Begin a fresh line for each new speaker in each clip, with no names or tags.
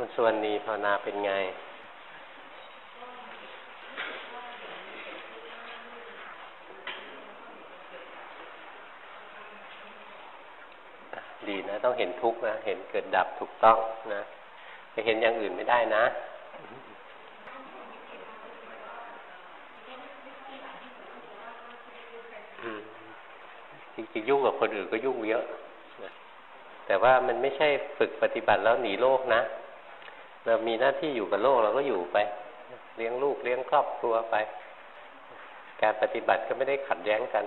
คุณสวรณีภาวนาเป็นไง ดีนะ ต้องเห็นทุกข์นะ เห็นเกิดดับถูกต้องนะไปเห็นอย่างอื่นไม่ได้นะจริงๆยุ่งกับคนอื่นก็ยุ่งเยอะแต่ว่ามันไม่ใช่ฝึกปฏิบัติแล้วหนีโลกนะ เรามีหน้าที่อยู่กับโลกเราก็อยู่ไป เลี้ยงลูกเลี้ยงครอบครัวไป การปฏิบัติก็ไม่ได้ขัดแย้งกัน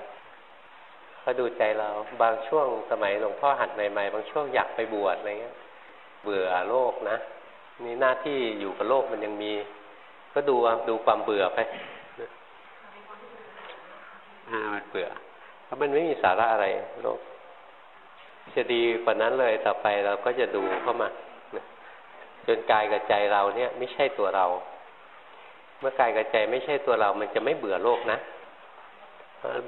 เขาดูใจเราบางช่วงสมัยหลวงพ่อหัดใหม่ๆ บางช่วงอยากไปบวชอะไรเงี้ย เบื่อโลกนะนี่หน้าที่อยู่กับโลกมันยังมี ก็ดูดูความเบื่อไปอ่ามันเบื่อเพราะมันไม่มีสาระอะไรโลกจะดีกว่านั้นเลยต่อไปเราก็จะดูเข้ามา จนกายกับใจเราเนี่ยไม่ใช่ตัวเรา เมื่อกายกับใจไม่ใช่ตัวเรา มันจะไม่เบื่อโลกนะ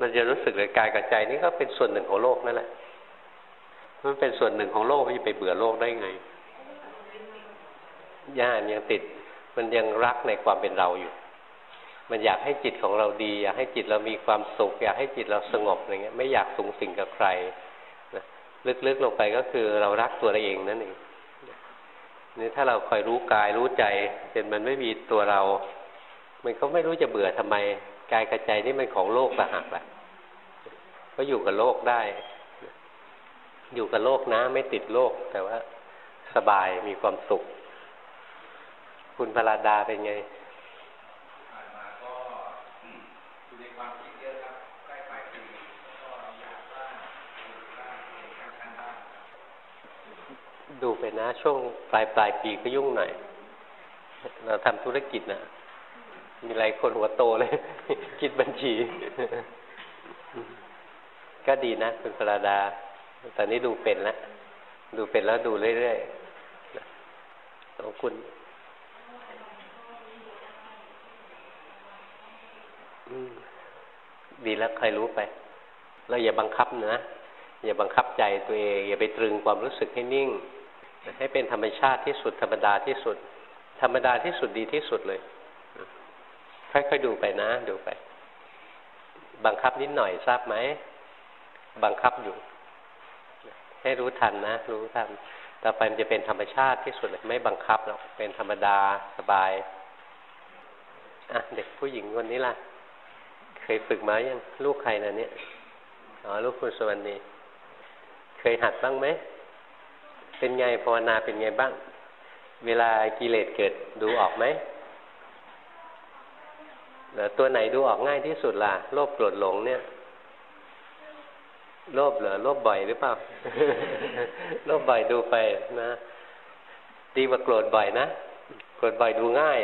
มันจะรู้สึกเลยกายกับใจนี่ก็เป็นส่วนหนึ่งของโลกนั่นแหละ มันเป็นส่วนหนึ่งของโลกมันจะไปเบื่อโลกได้ไงย่านยังติด มันยังรักในความเป็นเราอยู่ มันอยากให้จิตของเราดี อยากให้จิตเรามีความสุข อยากให้จิตเราสงบอะไรเงี้ย ไม่อยากสูงสิ่งกับใครลึกๆลงไปก็คือเรารักตัวเราเองนั่นเอง นี่ถ้าเราคอยรู้กายรู้ใจจนมันไม่มีตัวเรา มันก็ไม่รู้จะเบื่อทำไมกายกระใจนี่มันของโลกต่างหากแหละก็อยู่กับโลกได้ อยู่กับโลกนะ ไม่ติดโลก แต่ว่าสบายมีความสุข คุณพราดาเป็นไง ดูไปนะ ช่วงปลายปลายปีก็ยุ่งหน่อย เราทำธุรกิจนะมีหลายคนหัวโตเลย คิดบัญชี ก็ดีนะคุณปราดา ตอนนี้ดูเป็นแล้ว ดูเป็นแล้วดูเรื่อยๆของคุณดีแล้วใครรู้ไป เราอย่าบังคับนะ อย่าบังคับใจตัวเอง อย่าไปตรึงความรู้สึกให้นิ่ง ให้เป็นธรรมชาติที่สุดธรรมดาที่สุด ธรรมดาที่สุดดีที่สุดเลยค่อยๆดูไปนะ ดูไป บังคับนิดหน่อยทราบไหมบังคับอยู่ ให้รู้ทันนะ รู้ทันต่อไปมันจะเป็นธรรมชาติที่สุดเลยไม่บังคับหรอกเป็นธรรมดาสบายอะเด็กผู้หญิงคนนี้ล่ะ เคยฝึกมายังลูกใครนะเนี่ยอ๋อลูกคุณสวรรณีเคยหัดบ้างไหม เป็นไงภาวนาเป็นไงบ้าง เวลากิเลสเกิดดูออกไหมตัวไหนดูออกง่ายที่สุดล่ะ โลภโกรธหลงเนี่ย โลภเหรอโลภบ่อยหรือเปล่า โลภบ่อยดูไปนะ ดีกว่าโกรธบ่อยนะ โกรธบ่อยดูง่าย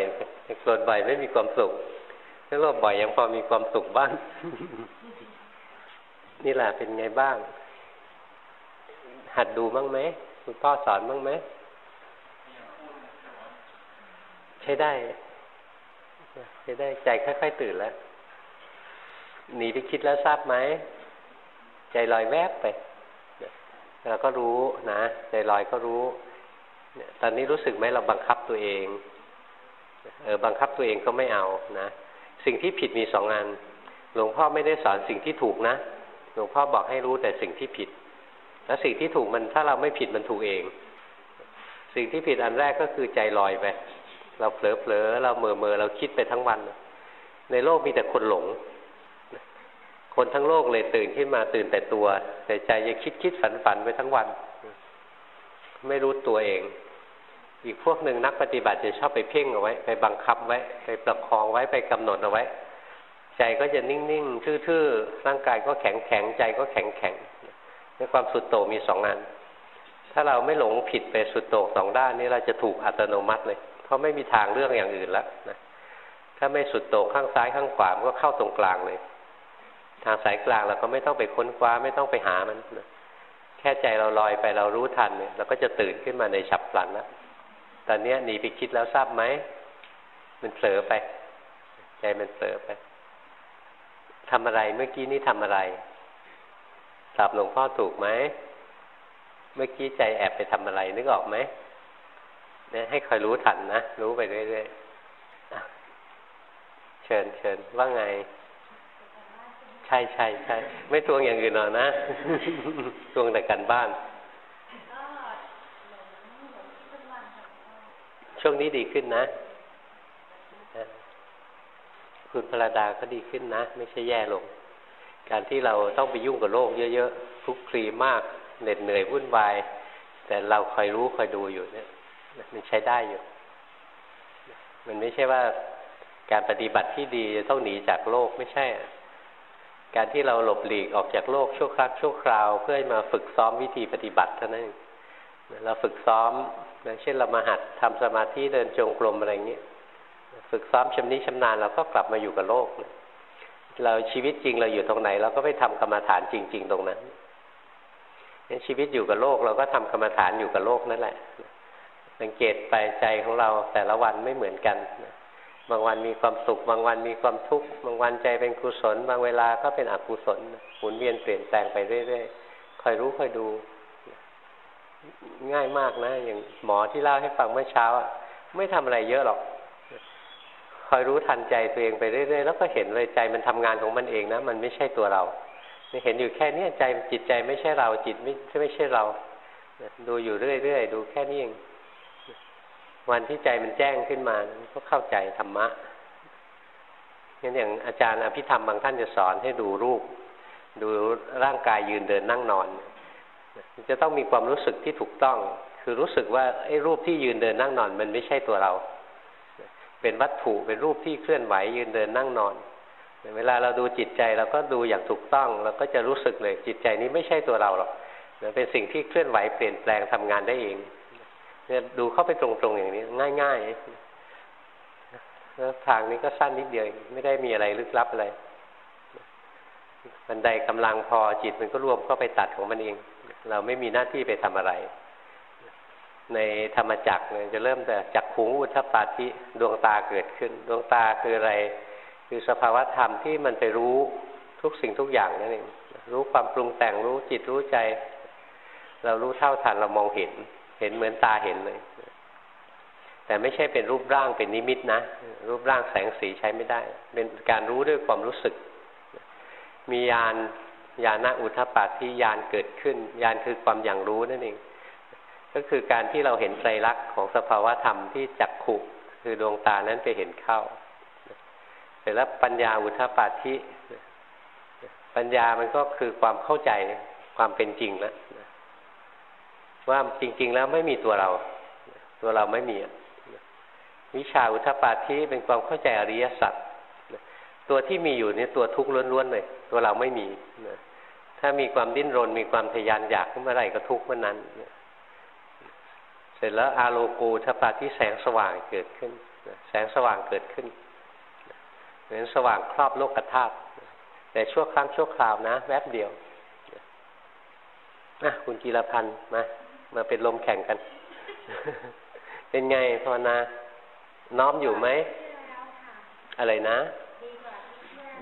โกรธบ่อยไม่มีความสุขถ้าโลภบ่อยยังพอมีความสุขบ้าง นี่แหละเป็นไงบ้าง หัดดูบ้างไหม คุณพ่อสอนบ้างไหมใช้ได้ใช้ได้ใจค่อยๆตื่นแล้วหนีไปคิดแล้วทราบไหมใจลอยแวบไปเราก็รู้นะ ใจลอยก็รู้ตอนนี้รู้สึกไหมเราบังคับตัวเองเออบังคับตัวเองก็ไม่เอานะ สิ่งที่ผิดมีสองงานหลวงพ่อไม่ได้สอนสิ่งที่ถูกนะ หลวงพ่อบอกให้รู้แต่สิ่งที่ผิด แล้วสิ่งที่ถูกมันถ้าเราไม่ผิดมันถูกเอง สิ่งที่ผิดอันแรกก็คือใจลอยไป เราเผลอเผลอเราเมื่อเมื่อเราคิดไปทั้งวัน ในโลกมีแต่คนหลง คนทั้งโลกเลยตื่นขึ้นมาตื่นแต่ตัว แต่ใจยังคิดคิดฝันฝันไปทั้งวัน ไม่รู้ตัวเอง อีกพวกหนึ่งนักปฏิบัติจะชอบไปเพ่งเอาไว้ ไปบังคับไว้ ไปประคองไว้ไปกำหนดเอาไว้ ใจก็จะนิ่งๆทื่อๆร่างกายก็แข็งแข็งใจก็แข็งแข็ง ในความสุดโต่งมีสองอัน ถ้าเราไม่หลงผิดไปสุดโต่งสองด้านนี้เราจะถูกอัตโนมัติเลย เพราะไม่มีทางเรื่องอย่างอื่นแล้วนะถ้าไม่สุดโต่งข้างซ้ายข้างขวามันก็เข้าตรงกลางเลย ทางสายกลางเราก็ไม่ต้องไปค้นคว้าไม่ต้องไปหามันนะแค่ใจเราลอยไปเรารู้ทันเนี่ยเราก็จะตื่นขึ้นมาในฉับพลันแล้วตอนนี้หนีไปคิดแล้วทราบไหมมันเผลอไป ใจมันเผลอไปทำอะไรเมื่อกี้นี้ทำอะไร ตอบหลวงพ่อถูกไหม เมื่อกี้ใจแอบไปทำอะไรนึกออกไหมเนี่ยให้คอยรู้ทันนะ รู้ไปเรื่อยๆเชิญเชิญว่าไง ใช่ใช่ใช่ไม่ทวงอย่างอื่นหรอกนะทวงแต่กันบ้าน ช่วงนี้ดีขึ้นนะ คุณพระดาก็ดีขึ้นนะ ไม่ใช่แย่ลง การที่เราต้องไปยุ่งกับโลกเยอะๆทุกคลีมากเหน็ดเหนื่อยวุ่นวาย แต่เราคอยรู้คอยดูอยู่เนี่ยมันใช้ได้อยู่ มันไม่ใช่ว่าการปฏิบัติที่ดีจะต้องหนีจากโลกไม่ใช่ การที่เราหลบหลีกออกจากโลกชั่วครั้งชั่วคราว เพื่อมาฝึกซ้อมวิธีปฏิบัติเท่านั้นเราฝึกซ้อมเช่นเรามาหัดทำสมาธิเดินจงกรมอะไรเงี้ย ฝึกซ้อมชำนิชำนาญเราก็กลับมาอยู่กับโลกเลย เราชีวิตจริงเราอยู่ตรงไหน เราก็ไปทำกรรมฐานจริง ๆ ตรงนั้นงั้นชีวิตอยู่กับโลก เราก็ทำกรรมฐานอยู่กับโลกนั่นแหละ สังเกตไปใจของเราแต่ละวันไม่เหมือนกัน บางวันมีความสุข บางวันมีความทุกข์บางวันใจเป็นกุศล บางเวลาก็เป็นอกุศลหมุนเวียนเปลี่ยนแปลงไปเรื่อยๆคอยรู้คอยดู ง่ายมากนะ อย่างหมอที่เล่าให้ฟังเมื่อเช้าไม่ทำอะไรเยอะหรอก คอยรู้ทันใจตัวเองไปเรื่อยๆแล้วก็เห็นเลยใจมันทำงานของมันเองนะ มันไม่ใช่ตัวเราเห็นอยู่แค่นี้ใจจิตใจไม่ใช่เราจิตไม่ไม่ใช่เราดูอยู่เรื่อยๆดูแค่นี้เอง วันที่ใจมันแจ้งขึ้นมาก็เข้าใจธรรมะงั้นอย่างอาจารย์อภิธรรมบางท่านจะสอนให้ดูรูป ดูร่างกายยืนเดินนั่งนอน จะต้องมีความรู้สึกที่ถูกต้อง คือรู้สึกว่าไอ้รูปที่ยืนเดินนั่งนอน มันไม่ใช่ตัวเรา เป็นวัตถุเป็นรูปที่เคลื่อนไหวยืนเดินนั่งนอน เวลาเราดูจิตใจเราก็ดูอย่างถูกต้องเราก็จะรู้สึกเลยจิตใจนี้ไม่ใช่ตัวเราหรอกเป็นสิ่งที่เคลื่อนไหวเปลี่ยนแปลงทำงานได้เองเนี่ยดูเข้าไปตรงๆอย่างนี้ ง่ายๆแล้วทางนี้ก็สั้นนิดเดียวไม่ได้มีอะไรลึกลับอะไรบันไดกำลังพอจิตมันก็รวมเข้าไปตัดของมันเอง เราไม่มีหน้าที่ไปทำอะไร ในธรรมจักรจะเริ่มแต่จักขุงอุทปาธิดวงตาเกิดขึ้น ดวงตาคืออะไร คือสภาวะธรรมที่มันไปรู้ทุกสิ่งทุกอย่างนั่นเองรู้ความปรุงแต่งรู้จิตรู้ใจ เรารู้เท่าทันเรามองเห็น เห็นเหมือนตาเห็นเลย แต่ไม่ใช่เป็นรูปร่างเป็นนิมิตนะ รูปร่างแสงสีใช้ไม่ได้ เป็นการรู้ด้วยความรู้สึก มียานยาณอุทปาที่ยานเกิดขึ้นยานคือความอย่างรู้นั่นเอง ก็คือการที่เราเห็นไตรลักษณ์ของสภาวะธรรมที่จักขุคือดวงตานั้นไปเห็นเข้าเสร็จแล้วปัญญาอุทปาทิปัญญามันก็คือความเข้าใจความเป็นจริงแล้วว่าจริง ๆ แล้วไม่มีตัวเรา ตัวเราไม่มีวิชาอุทปาทิเป็นความเข้าใจอริยสัจตัวที่มีอยู่นี่ตัวทุกข์ล้วนๆเลยตัวเราไม่มีถ้ามีความดิ้นรน มีความทยานอยากเมื่อไรก็ทุกข์เมื่อนั้น เสร็จแล้วอาโลกูทปาทิแสงสว่างเกิดขึ้น แสงสว่างเกิดขึ้นเหมือนสว่างครอบโลกธาตุแต่ชั่วครั้งชั่วคราวนะ แวบเดียวนะคุณกีรพันธ์มามาเป็นลมแข่งกัน เป็นไงภาวนา น้อมอยู่ไหม อะไรนะ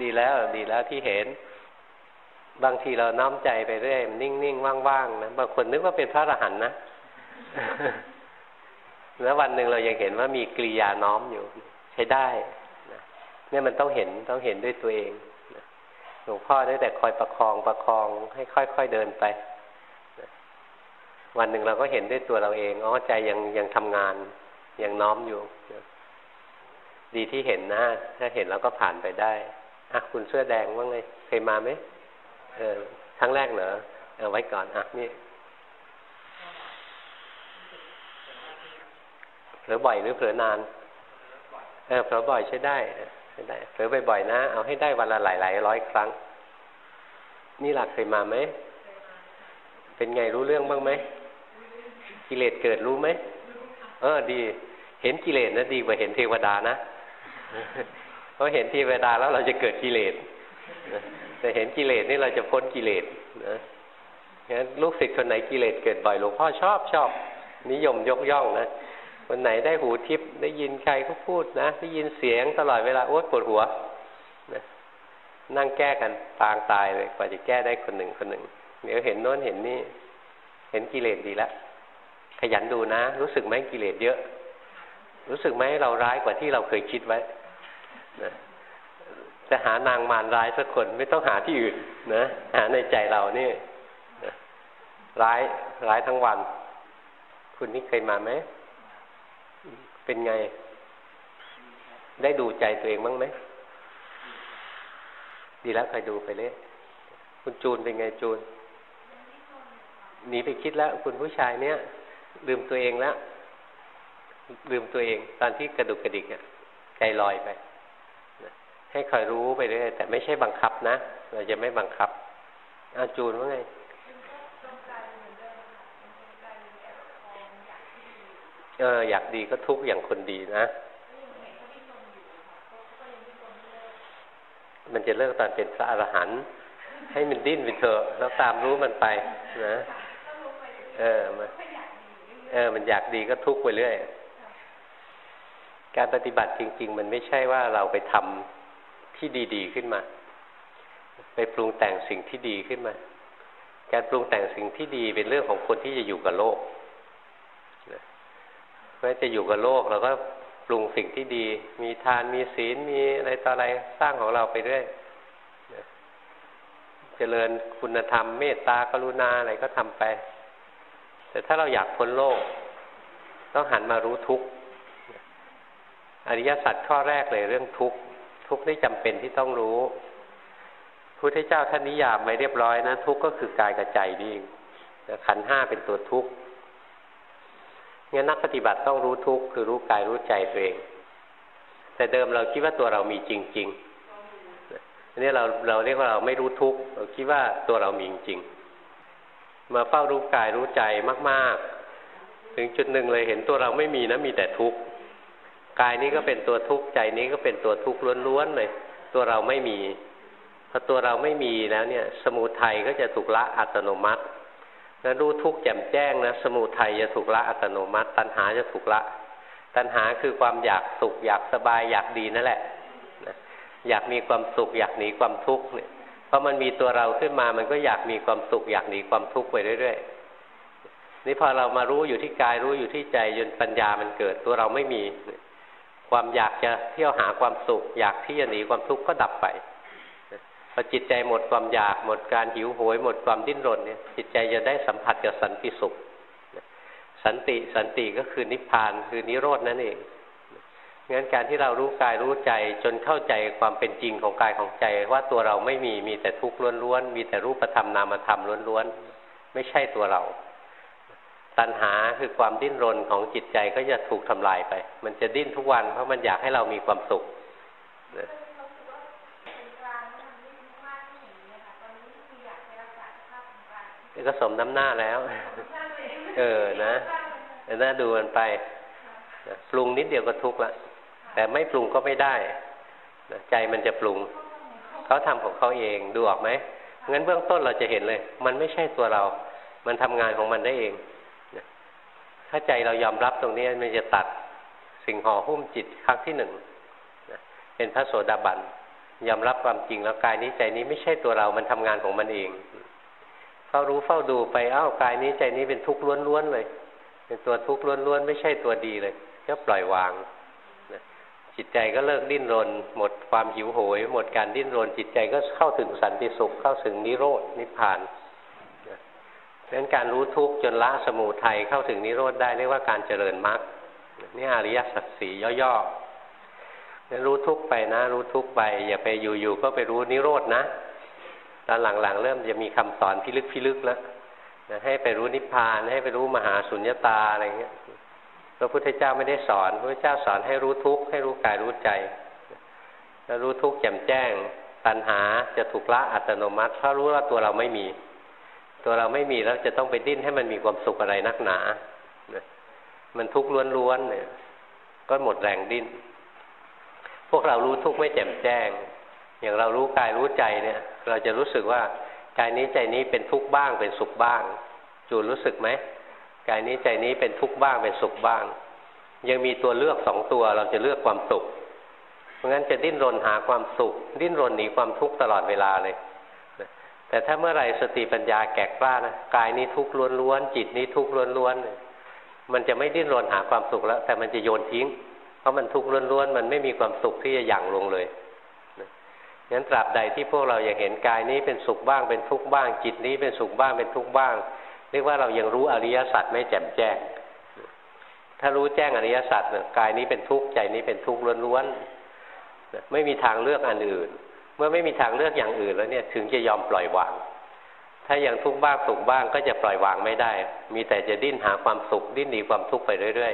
ดีแล้วดีแล้วที่เห็น บางทีเราน้อมใจไปเรื่อยนิ่งๆ ว่างๆนะบางคนนึกว่าเป็นพระอรหันต์นะ แล้ววันหนึ่งเรายังเห็นว่ามีกริยาน้อมอยู่ใช้ได้นะเนี่ยมันต้องเห็นต้องเห็นด้วยตัวเองหลวงพ่อได้แต่คอยประคองประคองให้ค่อยๆเดินไป วันหนึ่งเราก็เห็นด้วยตัวเราเองอ๋อใจยังยังทำงานยังน้อมอยู่ ดีที่เห็นนะ ถ้าเห็นเราก็ผ่านไปได้อะคุณเสื้อแดงว่าไงเคยมาไหมเออครั้งแรกเหรอเอาไว้ก่อนอะนี่ เผลอบ่อยหรือเผลอนานเออเผลอบ่อยใช้ได้ใช้ได้เผลอบ่อยๆนะ เอาให้ได้วันละหลายหลายร้อยครั้ง นี่หลักเคยมาไหม เป็นไงรู้เรื่องบ้างไหม กิเลสเกิดรู้ไหม เออดี เห็นกิเลสนะดีกว่าเห็นเทวดานะเพราะเห็นเทวดาแล้วเราจะเกิดกิเลสแต่เห็นกิเลสนี่เราจะพ้นกิเลสนะงั้นลูกศิษย์คนไหนกิเลสเกิดบ่อยหลวงพ่อชอบชอบ นิยมยกย่องนะ คนไหนได้หูทิพย์ได้ยินใครเขาพูดนะได้ยินเสียงตลอดเวลาโอ๊ยปวดหัวนะนั่งแก้กันปางตายเลยกว่าจะแก้ได้คนหนึ่งคนหนึ่งเดี๋ยวเห็นโน้นเห็นนี่ เห็นกิเลสดีแล้วขยันดูนะ รู้สึกไหมกิเลสเยอะ รู้สึกไหมเราร้ายกว่าที่เราเคยคิดไว้นะจะหานางมารร้ายสักคนไม่ต้องหาที่อื่นนะหาในใจเรานี่นะร้ายร้ายทั้งวัน คุณนี่เคยมาไหม เป็นไง ได้ดูใจตัวเองบ้างไหม ดีแล้วคอยดูไปเลย คุณจูนเป็นไงจูน หนีไปคิดแล้ว คุณผู้ชายเนี้ยลืมตัวเองแล้วลืมตัวเอง ตอนที่กระดุกกระดิกใจลอยไป ให้คอยรู้ไปเรื่อยแต่ไม่ใช่บังคับนะ เราจะไม่บังคับอาจูนว่าไง เอออยากดีก็ทุกข์อย่างคนดีนะ มันจะเลิกตอนเป็นพระอรหันต์ให้มันดิ้นไปเถอะแล้วตามรู้มันไปนะเออมันเออ มันอยากดีก็ทุกข์ไปเรื่อยการปฏิบัติจริง ๆ มันไม่ใช่ว่าเราไปทำที่ดี ๆ ขึ้นมา ไปปรุงแต่งสิ่งที่ดีขึ้นมา การปรุงแต่งสิ่งที่ดีเป็นเรื่องของคนที่จะอยู่กับโลก เมื่อจะอยู่กับโลกเราก็ปรุงสิ่งที่ดี มีทานมีศีลมีอะไรต่ออะไรสร้างของเราไปเรื่อยเจริญคุณธรรมเมตตากรุณาอะไรก็ทำไป แต่ถ้าเราอยากพ้นโลก ต้องหันมารู้ทุกข์อริยสัจข้อแรกเลยเรื่องทุกข์ทุกข์นี่จำเป็นที่ต้องรู้พุทธเจ้าท่านนิยามไว้เรียบร้อยนะ ทุกข์ก็คือกายกับใจนี่ขันห้าเป็นตัวทุกข์ งั้นนักปฏิบัติต้องรู้ทุกข์คือรู้กายรู้ใจตัวเอง แต่เดิมเราคิดว่าตัวเรามีจริงๆอันนี้เราเราเรียกว่าเราไม่รู้ทุกข์เราคิดว่าตัวเรามีจริงมาเฝ้ารู้กายรู้ใจมากๆ ถึงจุดหนึ่งเลยเห็นตัวเราไม่มีนะมีแต่ทุกข์กายนี้ก็เป็นตัวทุกข์ใจนี้ก็เป็นตัวทุกข์ล้วนๆเลย ตัวเราไม่มีพอตัวเราไม่มีแล้วเนี่ย สมุทัยก็จะถูกละอัตโนมัติ แล้วรู้ทุกข์แจ่มแจ้งนะสมุทัยจะถูกละอัตโนมัติ ตัณหาจะถูกละ ตัณหาคือความอยากสุข อยากสบายอยากดีนั่นแหละอยากมีความสุข อยากหนีความทุกข์เนี่ยเพราะมันมีตัวเราขึ้นมามันก็อยากมีความสุข อยากหนีความทุกข์ไปเรื่อยๆนี่พอเรามารู้อยู่ที่กายรู้อยู่ที่ใจจนปัญญามันเกิดตัวเราไม่มี ความอยากจะเที่ยวหาความสุข อยากที่จะหนีความทุกข์ก็ดับไป พอจิตใจหมดความอยากหมดการหิวโหยหมดความดิ้นรนเนี่ย จิตใจจะได้สัมผัสกับสันติสุข สันติสันติก็คือนิพพานคือนิโรดนั่นเองงั้นการที่เรารู้กายรู้ใจจนเข้าใจความเป็นจริงของกายของใจ ว่าตัวเราไม่มีมีแต่ทุกข์ล้วนๆมีแต่รูปธรรมนามธรรมล้วนๆไม่ใช่ตัวเรา ตัณหาคือความดิ้นรนของจิตใจก็จะถูกทำลายไป มันจะดิ้นทุกวันเพราะมันอยากให้เรามีความสุข ก็สมน้ำหน้าแล้ว เออนะแต่น่าดูมันไปปรุงนิดเดียวก็ทุกข์ละ แต่ไม่ปรุงก็ไม่ได้ ใจมันจะปรุง เขาทำของเขาเองดูออกไหมงั้นเบื้องต้นเราจะเห็นเลย มันไม่ใช่ตัวเรา มันทำงานของมันได้เอง ถ้าใจเรายอมรับตรงนี้มันจะตัดสิ่งห่อหุ้มจิตครั้งที่หนึ่งเป็นพระโสดาบันยอมรับความจริงแล้วกายนี้ใจนี้ไม่ใช่ตัวเรา มันทำงานของมันเอง ฝ้ารู้เฝ้าดูไปอ้าวกายนี้ใจนี้เป็นทุกข์ล้วนๆเลย เป็นตัวทุกข์ล้วนๆไม่ใช่ตัวดีเลยก็ปล่อยวางจิตใจก็เลิกดิ้นรน หมดความหิวโหย หมดการดิ้นรน จิตใจก็เข้าถึงสันติสุข เข้าถึงนิโรดนิพพานดังนั้นการรู้ทุกข์จนละสมูทัยเข้าถึงนิโรธได้เรียกว่าการเจริญมรรคนี่อริยสัจสี่ย่อๆรู้ทุกข์ไปนะ รู้ทุกข์ไป อย่าไปอยู่ๆก็ไปรู้นิโรธนะ ตอนหลังๆ เริ่มจะมีคำสอนพิลึกพิลึกแล้วนะให้ไปรู้นิพพานให้ไปรู้มหาสุญญตาอะไรเงี้ยพระพุทธเจ้าไม่ได้สอนพระพุทธเจ้าสอนให้รู้ทุกข์ให้รู้กายรู้ใจแล้วรู้ทุกข์แจ่มแจ้ง ตัณหาจะถูกละอัตโนมัติเพราะรู้ว่าตัวเราไม่มี ตัวเราไม่มีแล้วจะต้องไปดิ้นให้มันมีความสุขอะไรนักหนา มันทุกข์ล้วนๆเนี่ย ก็หมดแรงดิ้น พวกเรารู้ทุกข์ไม่แจ่มแจ้ง อย่างเรารู้กายรู้ใจเนี่ย เราจะรู้สึกว่ากายนี้ใจนี้เป็นทุกข์บ้างเป็นสุขบ้าง จูนรู้สึกไหมกายนี้ใจนี้เป็นทุกข์บ้างเป็นสุขบ้าง ยังมีตัวเลือกสองตัวเราจะเลือกความสุข เพราะงั้นจะดิ้นรนหาความสุข ดิ้นรนหนีความทุกข์ตลอดเวลาเลยแต่ถ้าเมื่อไหร่สติปัญญาแก่กล้านะกายนี้ทุกข์ล้วนๆจิตนี้ทุกข์ล้วนๆมันจะไม่ดิ้นรนหาความสุขแล้ว แต่มันจะโยนทิ้ง เพราะมันทุกข์ล้วนๆมันไม่มีความสุขที่จะหยั่งลงเลย งั้นตราบใดที่พวกเรายังเห็นกายนี้เป็นสุขบ้างเป็นทุกข์บ้าง จิตนี้เป็นสุขบ้างเป็นทุกข์บ้าง เรียกว่าเรายังรู้อริยสัจไม่แจ่มแจ้ง ถ้ารู้แจ้งอริยสัจกายนี้เป็นทุกข์ใจนี้เป็นทุกข์ล้วนๆไม่มีทางเลือกอันอื่น เมื่อไม่มีทางเลือกอย่างอื่นแล้วเนี่ยถึงจะยอมปล่อยวาง ถ้ายังทุกข์บ้างสุขบ้างก็จะปล่อยวางไม่ได้ มีแต่จะดิ้นหาความสุขดิ้นหนีความทุกข์ไปเรื่อย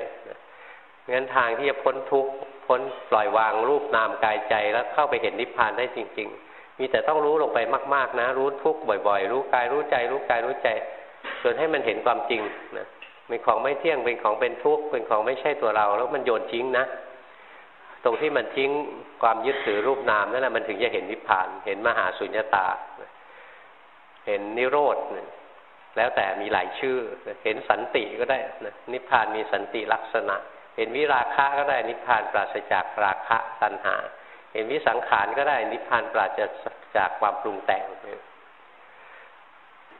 ๆงั้นทางที่จะพ้นทุกข์ พ้นปล่อยวางรูปนามกายใจแล้วเข้าไปเห็นนิพพานได้จริง ๆ มีแต่ต้องรู้ลงไปมาก ๆ นะ รู้ทุกข์บ่อยๆ รู้กายรู้ใจ รู้กายรู้ใจจนให้มันเห็นความจริงนะเป็นของไม่เที่ยงเป็นของเป็นทุกข์เป็นของไม่ใช่ตัวเรา แล้วมันโยนทิ้งนะตรงที่มันทิ้งความยึดถือรูปนามนั่นแหละมันถึงจะเห็นนิพพาน เห็นมหาสุญญตา เห็นนิโรธแล้วแต่มีหลายชื่อ เห็นสันติก็ได้นะนิพพานมีสันติลักษณะ เห็นวิราคะก็ได้นิพพานปราศจากราคะตัณหา เห็นวิสังขารก็ได้นิพพานปราศจากความปรุงแต่ง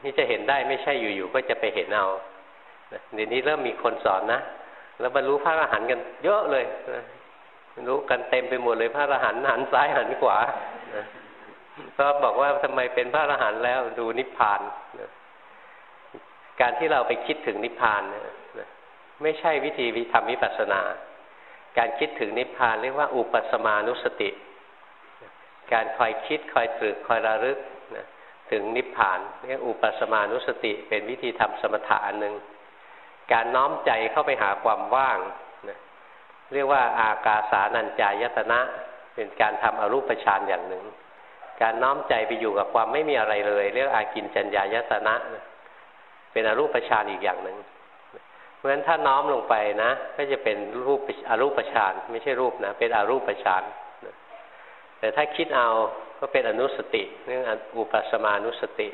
นี่จะเห็นได้ไม่ใช่อยู่ๆก็จะไปเห็นเอาเดี๋ยวนี้เริ่มมีคนสอนนะแล้วบรรลุพระอรหันต์กันเยอะเลยรู้กันเต็มไปหมดเลยพระอรหันต์หันซ้ายหันขวาก็บอกว่าทำไมเป็นพระอรหันต์แล้วดูนิพพานการที่เราไปคิดถึงนิพพานเนี่ย ไม่ใช่วิธีวิธรรมวิปัสนา การคิดถึงนิพพานเรียกว่าอุปสมานุสติ การคอยคิดคอยตรึกคอยระลึกนะถึงนิพพานเรียกอุปสมานุสติ เป็นวิธีทำสมถะอันหนึ่งการน้อมใจเข้าไปหาความว่างนะเรียกว่าอากาสานัญจายตนะ เป็นการทำอรูปฌานอย่างหนึ่ง การน้อมใจไปอยู่กับความไม่มีอะไรเลย เรียกอากินจัญญายตนะ เป็นอรูปฌานอีกอย่างหนึ่ง ราะฉะนั้นถ้าน้อมลงไปนะ ก็จะเป็นรูปอรูปฌานไม่ใช่รูปนะ เป็นอรูปฌานแต่ถ้าคิดเอาก็เป็นอนุสติเรื่องอุปสมานุสติ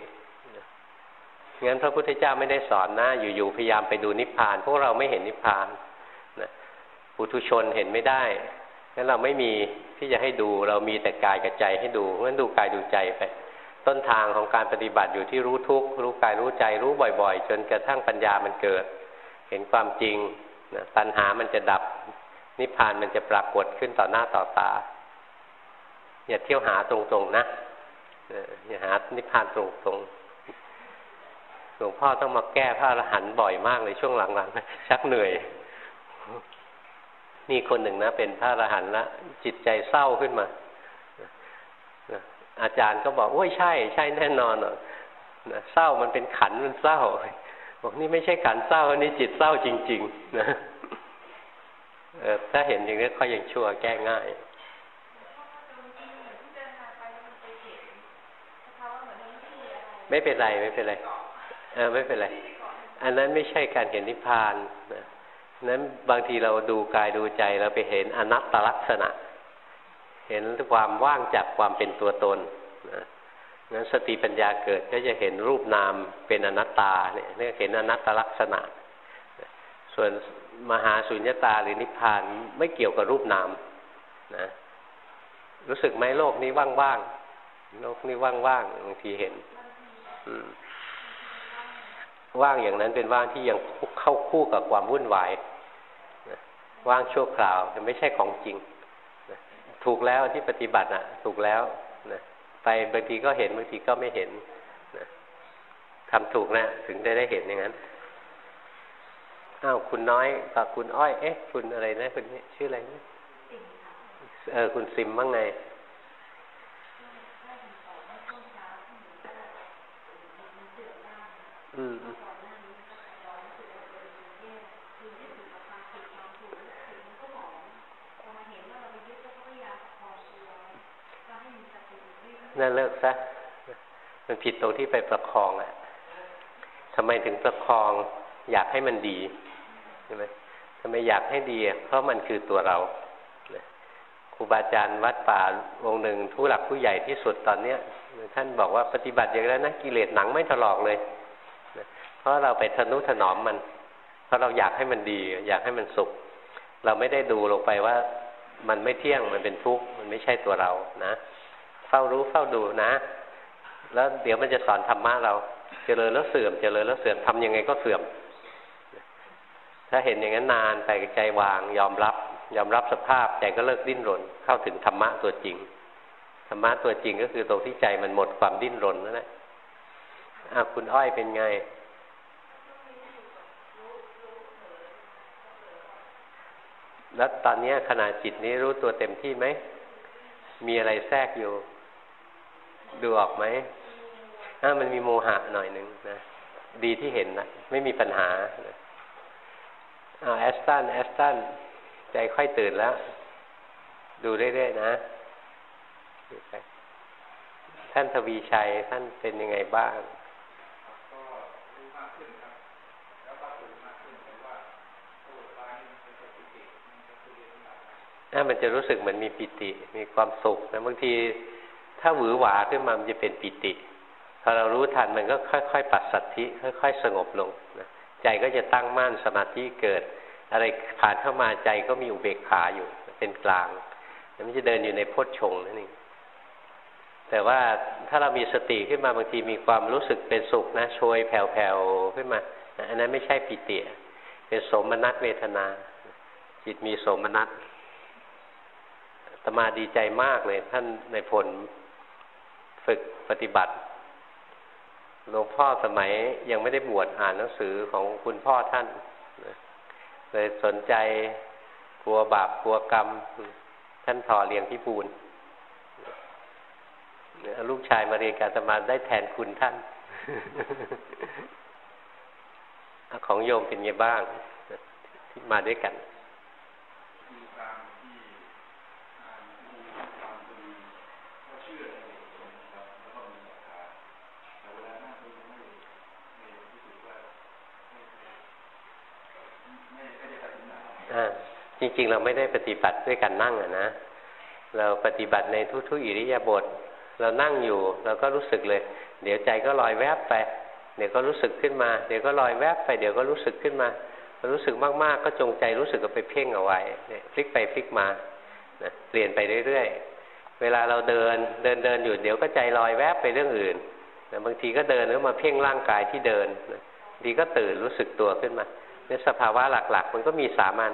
งั้นพระพุทธเจ้าไม่ได้สอนนะอยู่ๆพยายามไปดูนิพพาน พวกเราไม่เห็นนิพพานนะปุถุชนเห็นไม่ได้งั้นเราไม่มีที่จะให้ดูเรามีแต่กายกับใจให้ดูงั้นดูกายดูใจไป ต้นทางของการปฏิบัติอยู่ที่รู้ทุกข์รู้กายรู้ใจรู้บ่อย ๆ จนกระทั่งปัญญามันเกิด เห็นความจริงนะตัณหามันจะดับ นิพพานมันจะปรากฏขึ้นต่อหน้าต่อตา อย่าเที่ยวหาตรงๆนะอย่าหานิพพานตรงๆหลวงพ่อต้องมาแก้พระอรหันต์บ่อยมากเลยช่วงหลังๆชักเหนื่อยนี่คนหนึ่งนะเป็นพระอรหันต์ละจิตใจเศร้าขึ้นมาอาจารย์ก็บอกโอ้ยใช่ ใช่แน่นอนเศร้ามันเป็นขันมันเศร้า บอกนี่ไม่ใช่ขันเศร้าอันนี้จิตเศร้าจริง ๆ นะเออถ้าเห็นอย่างนี้ก็ยังชั่วแก้ง่ายไม่เป็นไรไม่เป็นไรเออไม่เป็นไร อันนั้นไม่ใช่การเห็นนิพพานนะนั้นบางทีเราดูกายดูใจเราไปเห็นอนัตตลักษณะ เห็นความว่างจากความเป็นตัวตน นั้นสติปัญญาเกิดก็จะเห็นรูปนามเป็นอนัตตาเนี่ยเรียกเห็นอนัตตลักษณะ ส่วนมหาสุญญตาหรือนิพพานไม่เกี่ยวกับรูปนามนะ รู้สึกไหมโลกนี้ว่างๆโลกนี้ว่างๆบางทีเห็นว่างอย่างนั้นเป็นว่างที่ยังเข้าคู่กับความวุ่นวายว่างชั่วคราวไม่ใช่ของจริง ถูกแล้วที่ปฏิบัติอะ ถูกแล้ว ไปบางทีก็เห็นบางทีก็ไม่เห็นนะทำถูกนะ ถึงได้ได้เห็นอย่างนั้นอ้าวคุณน้อยกับคุณอ้อย เอ๊ะ คุณอะไรนะคุณนี้ชื่ออะไรนะเออคุณซิมบ้างไง นั่นเลิกซะมันผิดตรงที่ไปประคองอะทำไมถึงประคอง อยากให้มันดีใช่ไหมทำไมอยากให้ดี เพราะมันคือตัวเราครูบาอาจารย์วัดป่าวงหนึ่งผู้หลักผู้ใหญ่ที่สุดตอนเนี้ยท่านบอกว่าปฏิบัติอย่างนั้นนะกิเลสหนังไม่ถลอกเลยเพราะเราไปทนุถนอมมัน เพราะเราอยากให้มันดี อยากให้มันสุข เราไม่ได้ดูลงไปว่ามันไม่เที่ยงมันเป็นทุกข์มันไม่ใช่ตัวเรานะ เฝ้ารู้เฝ้าดูนะ แล้วเดี๋ยวมันจะสอนธรรมะเราเจริญแล้วเสื่อมเจริญแล้วเสื่อมทำยังไงก็เสื่อม ถ้าเห็นอย่างนั้นนานไปใจวาง ยอมรับ ยอมรับสภาพใจก็เลิกดิ้นรน เข้าถึงธรรมะตัวจริงธรรมะตัวจริงก็คือตรงที่ใจมันหมดความดิ้นรนนั่นแหละอาคุณอ้อยเป็นไง แล้วตอนนี้ขณะจิตนี้รู้ตัวเต็มที่ไหม มีอะไรแทรกอยู่ ดูออกไหมถ้ามันมีโมหะหน่อยหนึ่งนะ ดีที่เห็นนะ ไม่มีปัญหาอาแอสตันแอสตันใจค่อยตื่นแล้ว ดูเรื่อยๆนะ ท่านทวีชัย ท่านเป็นยังไงบ้างถ้ามันจะรู้สึกเหมือนมีปิติ มีความสุขนะบางที ถ้าหวือหวาขึ้นมามันจะเป็นปิติพอเรารู้ทันมันก็ค่อย ๆ ปัดสัตธิค่อย ๆ สงบลงนะใจก็จะตั้งมั่นสมาธิเกิด อะไรผ่านเข้ามาใจก็มีอุเบกขาอยู่เป็นกลางมันจะเดินอยู่ในโพชฌงนั่นเองแต่ว่าถ้าเรามีสติขึ้นมาบางทีมีความรู้สึกเป็นสุขนะโชยแผ่วๆขึ้นมาอันนั้นไม่ใช่ปิติเป็นสมนัตเวทนา จิตมีสมนัตตมาดีใจมากเลยท่านในผล ฝึกปฏิบัติหลวงพ่อสมัยยังไม่ได้บวชอ่านหนังสือของคุณพ่อท่านเลยสนใจกลัวบาปกลัวกรรม ท่านทอเรียงพิบูลลูกชายมาเรียนการสมาได้แทนคุณท่าน ของโยมเป็นไงบ้าง ที่มาด้วยกัน จริงๆ เราไม่ได้ปฏิบัติด้วยการนั่งอะนะ เราปฏิบัติในทุกๆอิริยาบถเรานั่งอยู่เราก็รู้สึกเลย เดี๋ยวใจก็ลอยแวบไป เดี๋ยวก็รู้สึกขึ้นมา เดี๋ยวก็ลอยแวบไป เดี๋ยวก็รู้สึกขึ้นมา รู้สึกมากๆ ก็จงใจรู้สึกก็ไปเพ่งเอาไว้เนี่ยพลิกไปพลิกมานะเปลี่ยนไปเรื่อยๆ เวลาเราเดินเดินเดินอยู่เดี๋ยวก็ใจลอยแวบไปเรื่องอื่นนะบางทีก็เดินแล้วมาเพ่งร่างกายที่เดินนะดีก็ตื่นรู้สึกตัวขึ้นมาเนี่ยสภาวะหลักๆ มันก็มีสามัญ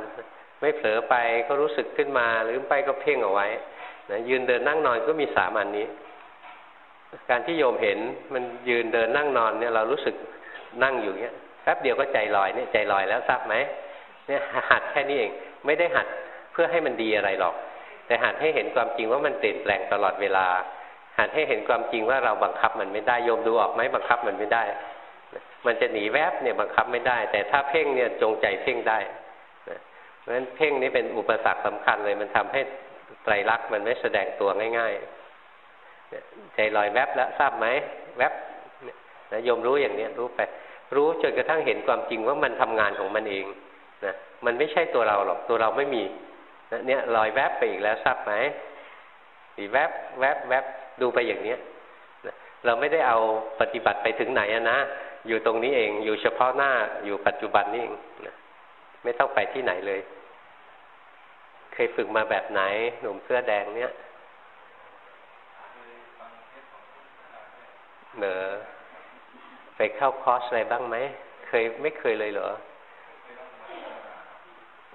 ไม่เผลอไปก็รู้สึกขึ้นมา หรือไปก็เพ่งเอาไว้นะยืนเดินนั่งนอนก็มีสามอันนี้ การที่โยมเห็นมันยืนเดินนั่งนอนเนี่ยเรารู้สึกนั่งอยู่เนี้ยแป๊บเดียวก็ใจลอยเนี่ยใจลอยแล้วทราบไหมเนี่ยหัดแค่นี้เองไม่ได้หัดเพื่อให้มันดีอะไรหรอก แต่หัดให้เห็นความจริงว่ามันเปลี่ยนแปลงตลอดเวลาหัดให้เห็นความจริงว่าเราบังคับมันไม่ได้โยมดูออกไหมบังคับมันไม่ได้ มันจะหนีแวบเนี่ยบังคับไม่ได้ แต่ถ้าเพ่งเนี่ยจงใจเพ่งได้ เพราะฉะนั้นเพ่งนี้เป็นอุปสรรคสำคัญเลยมันทำให้ไตรลักษณ์มันไม่แสดงตัวง่ายๆใจลอยแวบแล้วทราบไหมแวบนะโยมรู้อย่างนี้รู้ไปรู้จนกระทั่งเห็นความจริงว่ามันทำงานของมันเองนะมันไม่ใช่ตัวเราหรอกตัวเราไม่มีนะเนี่ยลอยแวบไปอีกแล้วทราบไหมสีแวบแวบแวบดูไปอย่างเนี้ยนะเราไม่ได้เอาปฏิบัติไปถึงไหนนะอยู่ตรงนี้เองอยู่เฉพาะหน้าอยู่ปัจจุบันนี่เองนะไม่ต้องไปที่ไหนเลย เคยฝึกมาแบบไหน หนุ่มเสื้อแดงเนี่ยเหนอไปเข้าคอร์สอะไรบ้างไหม เคยไม่เคยเลยเหรอ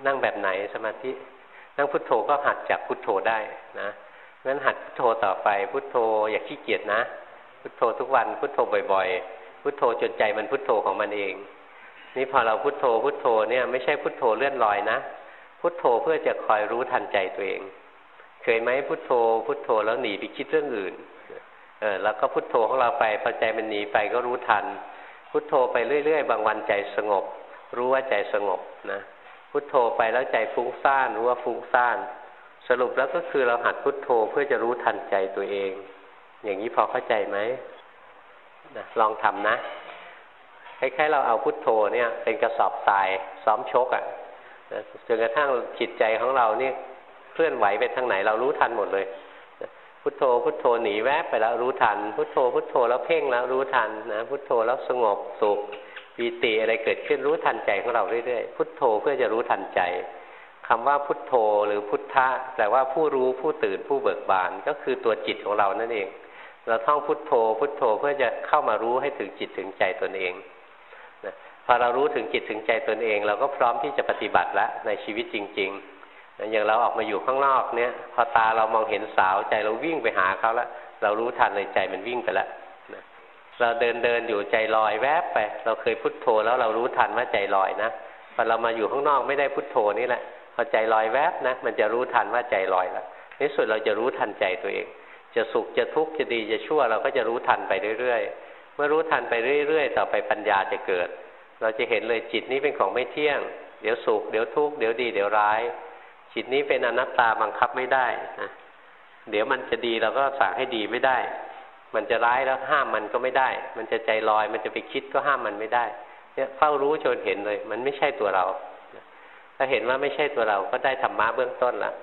นั่งแบบไหนสมาธิ นั่งพุทโธก็หัดจากพุทโธได้นะงั้นหัดพุทโธต่อไป พุทโธอย่าขี้เกียจนะ พุทโธทุกวัน พุทโธบ่อยๆ พุทโธจนใจมันพุทโธของมันเอง นี่พอเราพุทโธพุทโธเนี่ยไม่ใช่พุทโธเลื่อนลอยนะ พุทโธเพื่อจะคอยรู้ทันใจตัวเอง เคยไหมพุทโธ พุทโธแล้วหนีไปคิดเรื่องอื่น เออแล้วก็พุทโธของเราไปพอใจมันหนีไปก็รู้ทัน พุทโธไปเรื่อยๆ บางวันใจสงบ รู้ว่าใจสงบนะพุทโธไปแล้วใจฟุ้งซ่านรู้ว่าฟุ้งซ่าน สรุปแล้วก็คือเราหัดพุทโธเพื่อจะรู้ทันใจตัวเอง อย่างนี้พอเข้าใจไหมนะลองทำนะคล้ายๆเราเอาพุทโธเนี่ย เป็นกระสอบทรายซ้อมชกอะ่ะ จนกระทั่งจิตใจของเราเนี่ยเคลื่อนไหวไปทางไหนเรารู้ทันหมดเลยพุทโธพุทโธหนีแวบไปแล้วรู้ทัน พุทโธพุทโธแล้วเพ่งแล้วรู้ทันนะพุทโธแล้วสงบสุขปีติอะไรเกิดขึ้นรู้ทันใจของเราเรื่อยๆพุทโธเพื่อจะรู้ทันใจคำว่าพุทโธหรือพุทธะแปลว่าผู้รู้ผู้ตื่นผู้เบิกบานก็คือตัวจิตของเรานั่นเอง เราท่องพุทโธ พุทโธเพื่อจะเข้ามารู้ให้ถึงจิตถึงใจตนเอง อเรารู้ถึงจิตถึงใจตนเอง เราก็พร้อมที่จะปฏิบัติแล้วในชีวิตจริง ๆ อย่างเราออกมาอยู่ข้างนอกเนี่ย พอตาเรามองเห็นสาวใจเราวิ่งไปหาเขาแล้วเรารู้ทันเลยใจมันวิ่งไปแล้วเราเดินเดินอยู่ใจลอยแวบไป เราเคยพุทโธแล้วเรารู้ทันว่าใจลอยนะพอเรามาอยู่ข้างนอกไม่ได้พุทโธนี่แหละพอใจลอยแวบนะมันจะรู้ทันว่าใจลอยแล้วในสุดเราจะรู้ทันใจตัวเอง จะสุขจะทุกข์จะดีจะชั่วเราก็จะรู้ทันไปเรื่อยๆเมื่อรู้ทันไปเรื่อย ๆ ต่อไปปัญญาจะเกิด เราจะเห็นเลยจิตนี้เป็นของไม่เที่ยง เดี๋ยวสุขเดี๋ยวทุกข์เดี๋ยวดี เดี๋ยวร้าย จิตนี้เป็นอนัตตาบังคับไม่ได้นะเดี๋ยวมันจะดีเราก็สั่งให้ดีไม่ได้ มันจะร้ายแล้วห้ามมันก็ไม่ได้ มันจะใจลอย มันจะไปคิดก็ห้ามมันไม่ได้ เนี่ยเฝ้ารู้จนเห็นเลย มันไม่ใช่ตัวเรา ถ้าเห็นว่าไม่ใช่ตัวเราก็ได้ธรรมะเบื้องต้นละ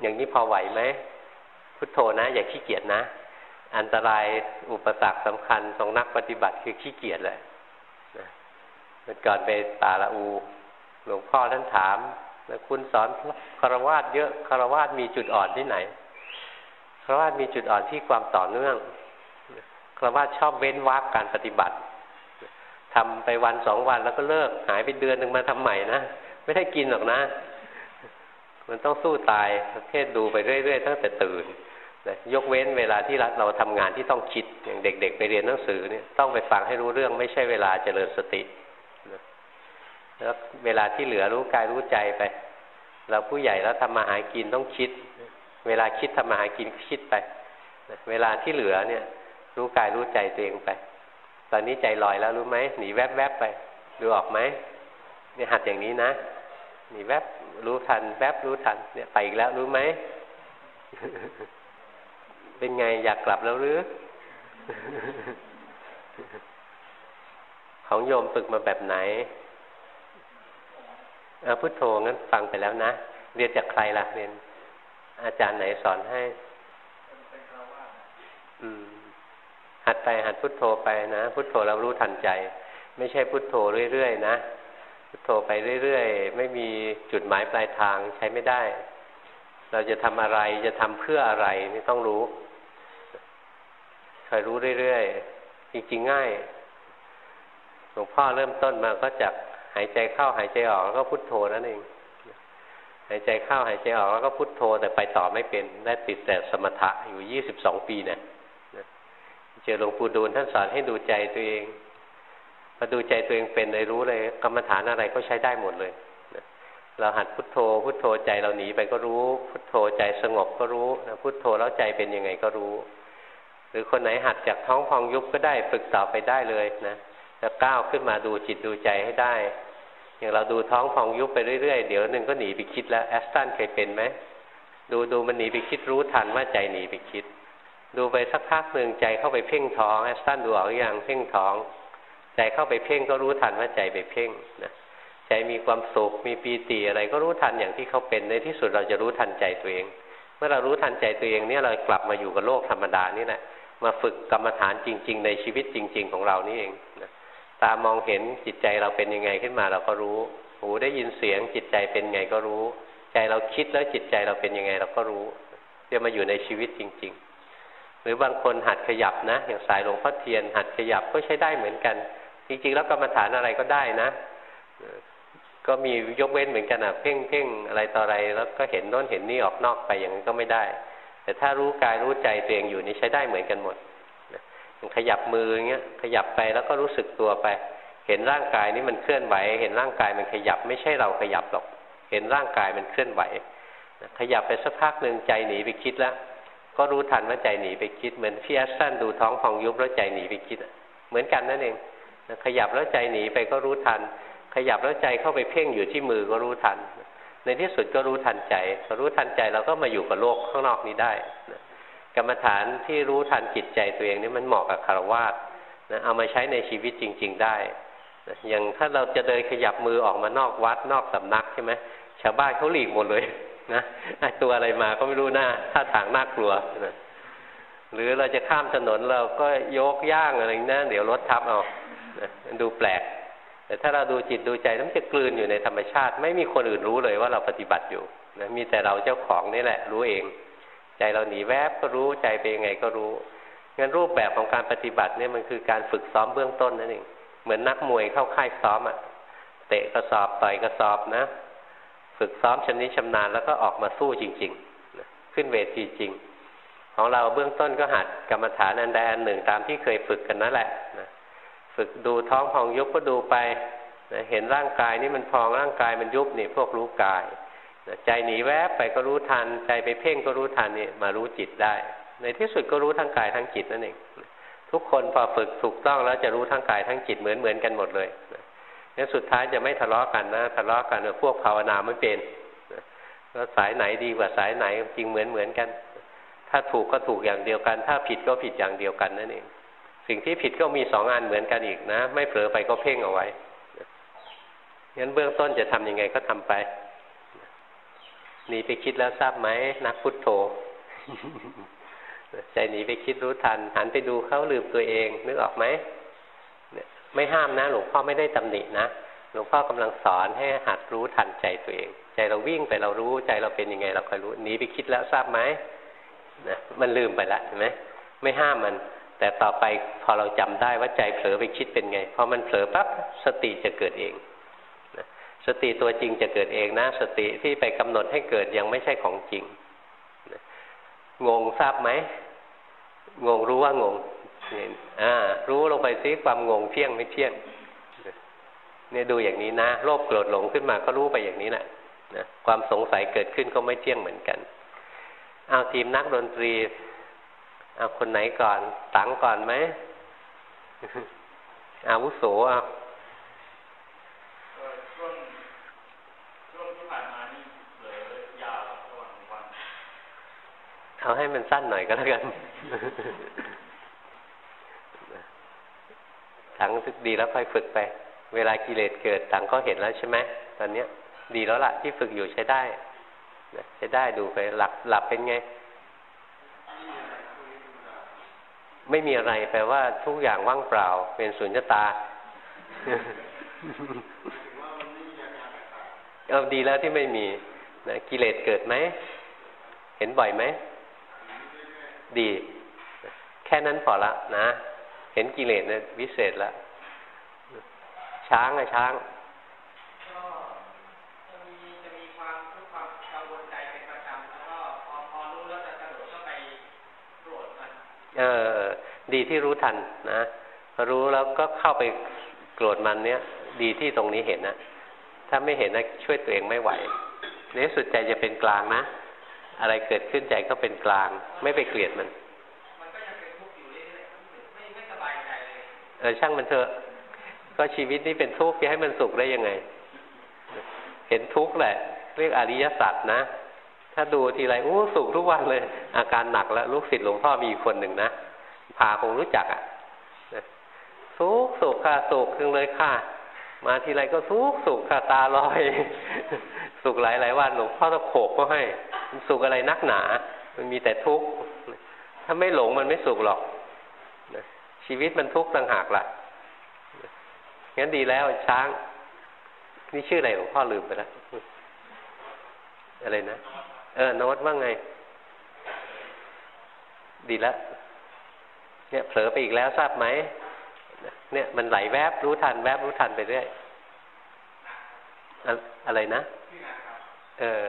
อย่างนี้พอไหวไหมพุทโธนะ อย่าขี้เกียจนะ อันตรายอุปสรรคสำคัญของนักปฏิบัติคือขี้เกียจเลยนะ เมื่อก่อนไปป่าละอู หลวงพ่อท่านถาม แล้วคุณสอนคารวาสเยอะคารวาสมีจุดอ่อนที่ไหนคารวาสมีจุดอ่อนที่ความต่อเนื่องคารวาสชอบเว้นวักการปฏิบัติทำไปวันสองวันแล้วก็เลิกหายไปเดือนหนึ่งมาทำใหม่นะไม่ได้กินหรอกนะ มันต้องสู้ตายประเภทดูไปเรื่อยๆตั้งแต่ตื่นนะยกเว้นเวลาที่เราทำงานที่ต้องคิดอย่างเด็ก ๆ ไปเรียนหนังสือเนี่ยต้องไปฟังให้รู้เรื่องไม่ใช่เวลาเจริญสติ แล้วเวลาที่เหลือรู้กายรู้ใจไป เราผู้ใหญ่แล้วทำมาหากินต้องคิด เวลาคิดทำมาหากินคิดไป เวลาที่เหลือเนี่ย รู้กายรู้ใจตัวเองไป ตอนนี้ใจลอยแล้วรู้ไหมหนีแวบๆไป ดูออกไหมเนี่ยหัดอย่างนี้นะหนีแวบรู้ทัน แวบรู้ทันเนี่ยไปอีกแล้วรู้ไหมเป็นไงอยากกลับแล้วหรือของโยมฝึกมาแบบไหน เอาพุทโธงั้นฟังไปแล้วนะ เรียนจากใครล่ะเรียนอาจารย์ไหนสอนให้อืมหัดไปหัดพุทโธไปนะ พุทโธเรารู้ทันใจ ไม่ใช่พุทโธเรื่อยๆนะพุทโธไปเรื่อยๆ ไม่มีจุดหมายปลายทางใช้ไม่ได้ เราจะทำอะไรจะทำเพื่ออะไรนี่ต้องรู้คอยรู้เรื่อยๆจริงๆง่ายหลวงพ่อเริ่มต้นมาก็จาก หายใจเข้าหายใจออกแล้วก็พุทโธนั่นเอง หายใจเข้าหายใจออกแล้วก็พุทโธแต่ไปต่อไม่เป็นได้ติดแต่สมถะอยู่ยี่สิบสองปีเนี่ยเจอหลวงปู่ดูลท่านสอนให้ดูใจตัวเองพอดูใจตัวเองเป็นเลยรู้เลยกรรมฐานอะไรก็ใช้ได้หมดเลยเราหัดพุทโธ พุทโธใจเราหนีไปก็รู้ พุทโธใจสงบก็รู้นะพุทโธแล้วใจเป็นยังไงก็รู้ หรือคนไหนหัดจากท้องพองยุบก็ได้ฝึกต่อไปได้เลยนะ จะก้าวขึ้นมาดูจิตดูใจให้ได้ อย่างเราดูท้องพองยุบไปเรื่อยๆ เดี๋ยวหนึ่งก็หนีไปคิดแล้วแอสตันเคยเป็นไหมดูดูมันหนีไปคิดรู้ทันว่าใจหนีไปคิด ดูไปสักพักหนึ่งใจเข้าไปเพ่งท้องแอสตันดูออกอย่างเพ่งท้อง ใจเข้าไปเพ่งก็รู้ทันว่าใจไปเพ่งนะใจมีความสุขมีปีติอะไรก็รู้ทันอย่างที่เขาเป็นในที่สุดเราจะรู้ทันใจตัวเอง เมื่อเรารู้ทันใจตัวเองเนี่ยเรากลับมาอยู่กับโลกธรรมดานี่แหละมาฝึกกรรมฐานจริง ๆ ในชีวิตจริง ๆ ของเรานี่เองนะ ตามองเห็นจิตใจเราเป็นยังไงขึ้นมาเราก็รู้ หูได้ยินเสียงจิตใจเป็นไงก็รู้ ใจเราคิดแล้วจิตใจเราเป็นยังไงเราก็รู้จะมาอยู่ในชีวิตจริง ๆ หรือบางคนหัดขยับนะ อย่างสายหลวงพ่อเทียน หัดขยับก็ใช้ได้เหมือนกัน จริงๆ แล้วกรรมฐานอะไรก็ได้นะ ก็มียกเว้นเหมือนกันอะเพ่งเพ่งอะไรต่ออะไร แล้วก็เห็นโน้นเห็นนี่ออกนอกไปอย่างนั้นก็ไม่ได้ แต่ถ้ารู้กายรู้ใจตัวเองอยู่นี่ใช้ได้เหมือนกันหมด ขยับมืออย่างเงี้ยขยับไปแล้วก็รู้สึกตัวไป เห็นร่างกายนี้มันเคลื่อนไหว เห็นร่างกายมันขยับ ไม่ใช่เราขยับหรอก เห็นร่างกายมันเคลื่อนไหว ขยับไปสักพักหนึ่งใจหนีไปคิดแล้ว ก็รู้ทันว่าใจหนีไปคิด เหมือนพี่แอสตันดูท้องฟองยุบแล้วใจหนีไปคิด เหมือนกันนั่นเองขยับแล้วใจหนีไปก็รู้ทัน ขยับแล้วใจเข้าไปเพ่งอยู่ที่มือก็รู้ทัน ในที่สุดก็รู้ทันใจพอรู้ทันใจเราก็มาอยู่กับโลกข้างนอกนี้ได้ กรรมฐานที่รู้ทันจิตใจตัวเองนี่มันเหมาะกับคารวาสนะเอามาใช้ในชีวิตจริง ๆ ได้นะอย่างถ้าเราจะเดินขยับมือออกมานอกวัดนอกสำนักใช่ไหมชาวบ้านเขาหลีกหมดเลยนะตัวอะไรมาก็ไม่รู้หน้าถ้าทางน่ากลัวนะหรือเราจะข้ามถนนเราก็ยกย่างอะไรนะเดี๋ยวรถทับเอานะดูแปลก แต่ถ้าเราดูจิตดูใจมันจะกลืนอยู่ในธรรมชาติ ไม่มีคนอื่นรู้เลยว่าเราปฏิบัติอยู่นะมีแต่เราเจ้าของนี่แหละรู้เอง ใจเราหนีแวบก็รู้ใจเป็นยังไงก็รู้งั้นรูปแบบของการปฏิบัติเนี่ยมันคือการฝึกซ้อมเบื้องต้นนั่นเองเหมือนนักมวยเข้าค่ายซ้อมอะเตะกระสอบต่อยกระสอบนะ ฝึกซ้อมชำนิชำนาญแล้วก็ออกมาสู้จริงๆ ขึ้นเวทีจริง ของเราเบื้องต้นก็หัดกรรมฐานอันใดอันหนึ่งตามที่เคยฝึกกันนั่นแหละนะฝึกดูท้องพองยุบก็ดูไปนะเห็นร่างกายนี่มันพองร่างกายมันยุบนี่พวกรู้กาย ใจหนีแวบไปก็รู้ทัน ใจไปเพ่งก็รู้ทันนี่มารู้จิตได้ ในที่สุดก็รู้ทั้งกายทั้งจิตนั่นเองทุกคนพอฝึกถูกต้องแล้วจะรู้ทั้งกายทั้งจิตเหมือนเหมือนกันหมดเลยนี่สุดท้ายจะไม่ทะเลาะกันนะทะเลาะกันพวกภาวนาไม่เป็นแล้วสายไหนดีกว่าสายไหนจริงเหมือนเหมือนกัน ถ้าถูกก็ถูกอย่างเดียวกัน ถ้าผิดก็ผิดอย่างเดียวกันนั่นเองสิ่งที่ผิดก็มีสองอันเหมือนกันอีกนะ ไม่เผลอไปก็เพ่งเอาไว้งั้นเบื้องต้นจะทํำยังไงก็ทำไป หนีไปคิดแล้วทราบไหมนักพุทโธใจหนีไปคิดรู้ทัน หันไปดูเขาลืมตัวเอง นึกออกไหมไม่ห้ามนะ หลวงพ่อไม่ได้ตำหนินะหลวงพ่อกำลังสอนให้หัดรู้ทันใจตัวเอง ใจเราวิ่งไปเรารู้ใจเราเป็นยังไง เราคอยรู้หนีไปคิดแล้วทราบไหมนะมันลืมไปละเห็นไหมไม่ห้ามมัน แต่ต่อไปพอเราจำได้ว่าใจเผลอไปคิดเป็นไงพอมันเผลอปั๊บสติจะเกิดเอง สติตัวจริงจะเกิดเองนะ สติที่ไปกำหนดให้เกิดยังไม่ใช่ของจริง งงทราบไหม งงรู้ว่างงอ่า รู้ลงไปซิความงงเที่ยงไม่เที่ยงเนี่ยดูอย่างนี้นะโลภโกรธหลงขึ้นมาก็รู้ไปอย่างนี้แหละนะความสงสัยเกิดขึ้นก็ไม่เที่ยงเหมือนกัน เอาทีมนักดนตรีเอาคนไหนก่อนตังก่อนไหมอาวุโสอะ เอาให้มันสั้นหน่อยก็แล้วกันถังดีแล้วค่อยฝึกไป เวลากิเลสเกิดถังก็เห็นแล้วใช่ไหมตอนเนี้ย ดีแล้วล่ะที่ฝึกอยู่ใช้ได้ใช้ได้ดูไปหลับหลับเป็นไง ไม่มีอะไรแปลว่าทุกอย่างว่างเปล่า เป็นสุญญตาเอาดีแล้วที่ไม่มีนะกิเลสเกิดไหม เห็นบ่อยไหม ดี แค่นั้นพอละนะ เห็นกิเลสเนี่ยวิเศษแล้วช้างอะช้างเออ ดีที่รู้ทันนะรู้แล้วก็เข้าไปโกรธมันเนี้ยดีที่ตรงนี้เห็นนะ ถ้าไม่เห็นนะช่วยตัวเองไม่ไหวในสุดใจจะเป็นกลางนะ อะไรเกิดขึ้นใจก็เป็นกลาง ไม่ไปเกลียดมันเออช่างมันเถอะ ก็ชีวิตนี้เป็นทุกข์จะให้มันสุขได้ยังไง เห็นทุกข์แหละ เรียกอริยสัจนะ ถ้าดูทีไรโอ้สุขทุกวันเลย อาการหนักแล้วลูกศิษย์หลวงพ่อมีคนหนึ่งนะพาคงรู้จักอะสุขสุขค่ะสุขคึงเลยค่ะ มาทีไรก็สุขสุขค่ะตาลอย สุขหลายหลายวันหลวงพ่อต้องโขกก็ให้ มันสุขอะไรนักหนา มันมีแต่ทุกข์ถ้าไม่หลงมันไม่สุขหรอกชีวิตมันทุกข์ต่างหากล่ะงั้นดีแล้วช้าง นี่ชื่ออะไรหลวงพ่อลืมไปแล้วอะไรนะเออโน้ตว่าไง ดีแล้วเนี่ยเผลอไปอีกแล้วทราบไหม เนี่ยมันไหลแวบรู้ทัน แวบรู้ทันไปเรื่อยอะไรนะเออ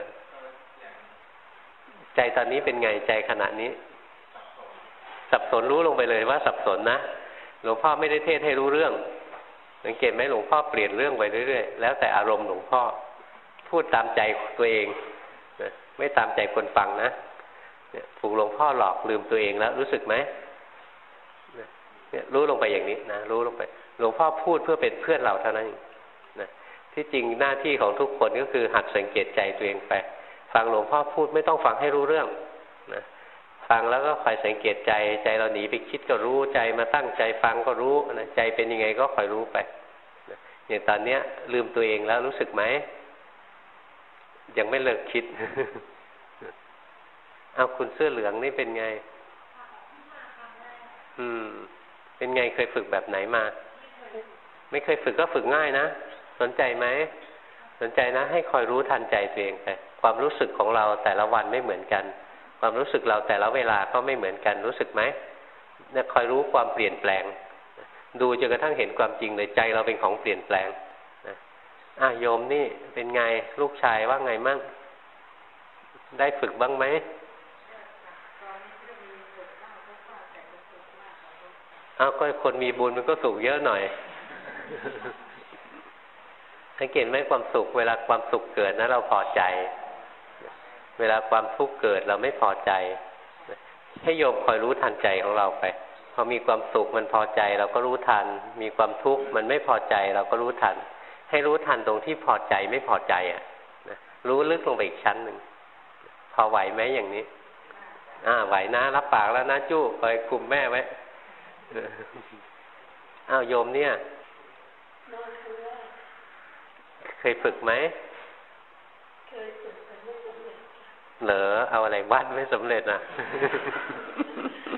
ใจตอนนี้เป็นไงใจขณะนี้ สับสนรู้ลงไปเลยว่าสับสนนะหลวงพ่อไม่ได้เทศให้รู้เรื่องสังเกตไหมหลวงพ่อเปลี่ยนเรื่องไปเรื่อยๆแล้วแต่อารมณ์หลวงพ่อ พูดตามใจตัวเองนะไม่ตามใจคนฟังนะถูกหลวงพ่อหลอกลืมตัวเองแล้วรู้สึกไหม เนี่ยรู้ลงไปอย่างนี้นะรู้ลงไป หลวงพ่อพูดเพื่อเป็นเพื่อนเราเท่านั้นนะที่จริงหน้าที่ของทุกคนก็คือหัดสังเกตใจตัวเองไป ฟังหลวงพ่อพูดไม่ต้องฟังให้รู้เรื่องนะฟังแล้วก็คอยสังเกตใจใจเราหนีไปคิดก็รู้ใจมาตั้งใจฟังก็รู้นะใจเป็นยังไงก็คอยรู้ไปอย่างตอนเนี้ย ลืมตัวเองแล้วรู้สึกไหมยังไม่เลิกคิดเอาคุณเสื้อเหลืองนี่เป็นไง อืม เป็นไงเคยฝึกแบบไหนมา ไม่เคยฝึกก็ฝึกง่ายนะ สนใจไหม สนใจนะ ให้คอยรู้ทันใจตัวเองไป ความรู้สึกของเราแต่ละวันไม่เหมือนกัน ความรู้สึกเราแต่ละเวลาก็ไม่เหมือนกันรู้สึกไหมเนี่ยคอยรู้ความเปลี่ยนแปลง ดูจนกระทั่งเห็นความจริงเลยใจเราเป็นของเปลี่ยนแปลงนะอะโยมนี่เป็นไงลูกชายว่าไงมั่ง ได้ฝึกบ้างไหม เอาก็คนมีบุญมันก็สุขเยอะหน่อยสังเกตไหมความสุข เวลาความสุขเกิดนะเราพอใจ เวลาความทุกข์เกิดเราไม่พอใจ ให้โยมคอยรู้ทันใจของเราไป พอมีความสุขมันพอใจเราก็รู้ทัน มีความทุกข์มันไม่พอใจเราก็รู้ทัน ให้รู้ทันตรงที่พอใจไม่พอใจอะรู้ลึกลงไปอีกชั้นหนึ่งพอไหวไหมอย่างนี้ อ่าไหวนะรับปากแล้วนะจู้คอยคุมแม่ไว้ อ้าวโยมเนี่ย เคยฝึกไหมเคยฝึกแต่ไม่สำเร็จเหรอเอาอะไรวัดไม่สำเร็จอะ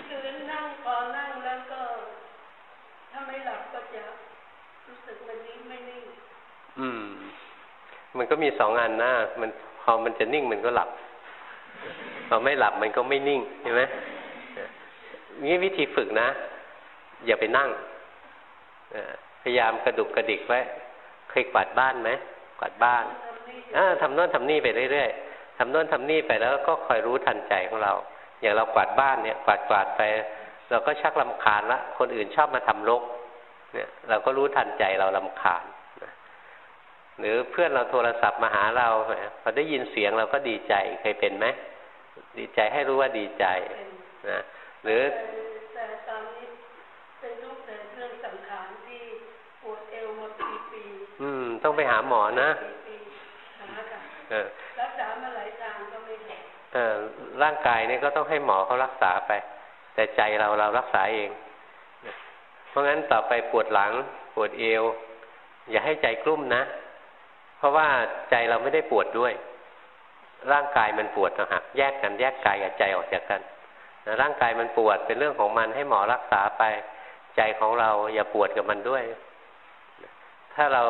คือนั่งพอนั่งแล้วก็ ถ้าไม่หลับก็จะรู้สึกมันนิ่งไม่นิ่ง
อืม มันก็มีสองอันนะมันพอมันจะนิ่งมันก็หลับพอไม่หลับมันก็ไม่นิ่งเห็นไหมนี่วิธีฝึกนะ อย่าไปนั่งพยายามกระดุกกระดิกไว้เคยกวาดบ้านไหมกวาดบ้านทำโน่นทำนี่ไปเรื่อยๆทำโน่นทำนี่ไปแล้วก็คอยรู้ทันใจของเรา อย่างเรากวาดบ้านเนี่ยกวาดกวาดไป เราก็ชักลำคาญละคนอื่นชอบมาทำรกเนี่ยเราก็รู้ทันใจเราลำคาญหรือเพื่อนเราโทรศัพท์มาหาเราพอได้ยินเสียงเราก็ดีใจเคยเป็นไหมดีใจให้รู้ว่าดีใจนะหรืออืม ต้องไปหาหมอนะ
รักษามาหลายทางก็ไม่หาย
เออร่างกายนี่ก็ต้องให้หมอเขารักษาไป แต่ใจเราเรารักษาเอง เพราะงั้นต่อไปปวดหลังปวดเอว อย่าให้ใจกลุ้มนะ เพราะว่าใจเราไม่ได้ปวดด้วย ร่างกายมันปวดนะฮะแยกกันแยกกายกับใจออกจากกันร่างกายมันปวดเป็นเรื่องของมันให้หมอรักษาไป ใจของเราอย่าปวดกับมันด้วย ถ้าเรา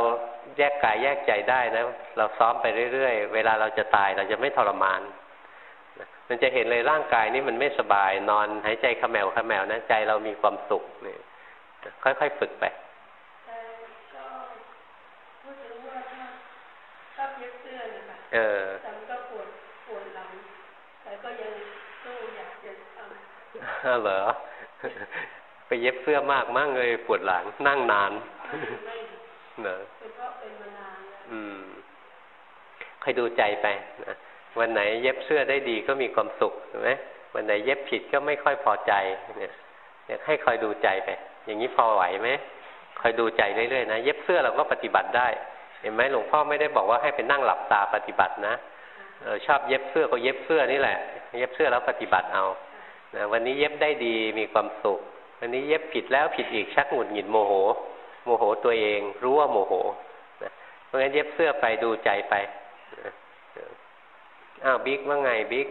แยกกายแยกใจได้นะ เราซ้อมไปเรื่อยๆ เวลาเราจะตายเราจะไม่ทรมาน มันจะเห็นเลยร่างกายนี้มันไม่สบายนอนหายใจขมแมวขมแมวนะใจเรามีความสุขเนี่ยค่อยๆฝึกไป
เออก็ปวดปวดหลังแต่ก็ยังสู้อยากจะทำ
เหรอ ไปเย็บเสื้อมากมากเลยปวดหลังนั่งนาน เนอะอืมคอยดูใจไปนะวันไหนเย็บเสื้อได้ดีก็มีความสุขใช่ไหมวันไหนเย็บผิดก็ไม่ค่อยพอใจเนี่ยเนี่ยให้คอยดูใจไป อย่างนี้พอไหวไหมคอยดูใจเรื่อยๆนะ เย็บเสื้อเราก็ปฏิบัติได้ เห็นไหมหลวงพ่อไม่ได้บอกว่าให้ไปนั่งหลับตาปฏิบัตินะเออชอบเย็บเสื้อก็เย็บเสื้อนี่แหละ เย็บเสื้อแล้วปฏิบัติเอานะวันนี้เย็บได้ดีมีความสุข วันนี้เย็บผิดแล้วผิดอีกชักหงุดหงิดโมโห โมโหตัวเอง รู้ว่าโมโหนะเพราะงั้นเย็บเสื้อไปดูใจไปอ้าวบิ๊กว่าไงบิ๊ก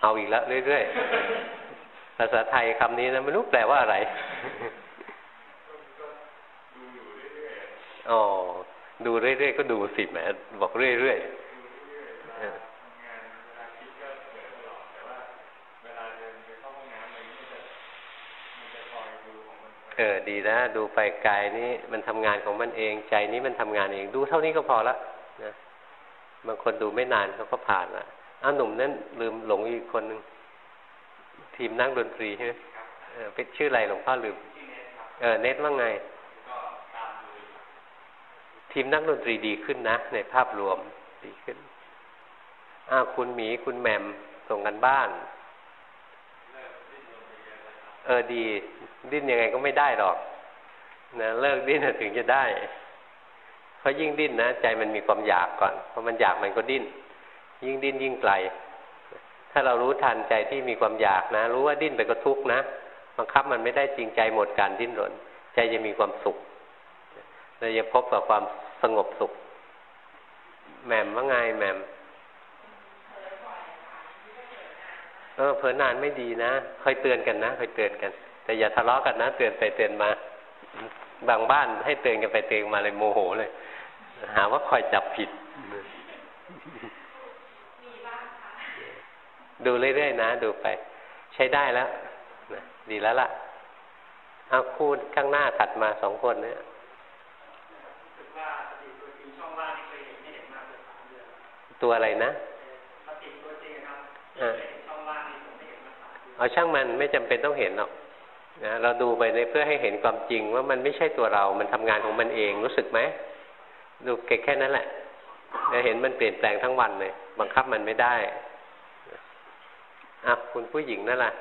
เอาอีกแล้วเรื่อยๆ ภาษาไทยคำนี้นะไม่รู้แปลว่าอะไรอ๋อดูเรื่อยๆ ก็ดูสิแหมบอกเรื่อยๆ ออดีนะ ดูไปกายนี้มันทำงานของมันเอง ใจนี้มันทำงานเอง ดูเท่านี้ก็พอละนะบางคนดูไม่นานเขาก็ผ่านละอ้าหนุ่มนั่นลืมหลงอีกคนหนึ่งทีมนั่งดนตรีใช่ไหมเป็นชื่ออะไรหลวงพ่อลืม เออเน็ตว่าไง ทีมนักดนตรีดีขึ้นนะ ในภาพรวมดีขึ้น อ้าวคุณหมีคุณแหม่มส่งกันบ้าน ออดีดิ้นยังไงก็ไม่ได้หรอกนะเลิกดิ้นถึงจะได้เพราะยิ่งดิ้นนะใจมันมีความอยากก่อนพอมันอยากมันก็ดิ้น ยิ่งดิ้นยิ่งไกล ถ้าเรารู้ทันใจที่มีความอยากนะ รู้ว่าดิ้นไปก็ทุกข์นะบังคับมันไม่ได้จริงใจหมดการดิ้นรน ใจจะมีความสุขเราจะพบกับความสงบสุขแหม่มว่าไงแหม่มเออเผลอนานไม่ดีนะคอยเตือนกันนะคอยเตือนกัน แต่อย่าทะเลาะกันนะ เตือนไปเตือนมา บางบ้านให้เตือนกันไปเตือนมาเลยโมโหเลย หาว่าคอยจับผิดดูเรื่อยๆนะ ดูไป ใช้ได้แล้วนะดีแล้วล่ะ เอาคูณข้างหน้าถัดมาสองคนเนี่ยตัวอะไรนะ เอาช่างมันไม่จำเป็นต้องเห็นหรอกนะเราดูไปในเพื่อให้เห็นความจริงว่ามันไม่ใช่ตัวเรา มันทำงานของมันเองรู้สึกไหมดูแค่นั้นแหละจะเห็นมันเปลี่ยนแปลงทั้งวันเลย บังคับมันไม่ได้อะคุณผู้หญิงนั่นแหละ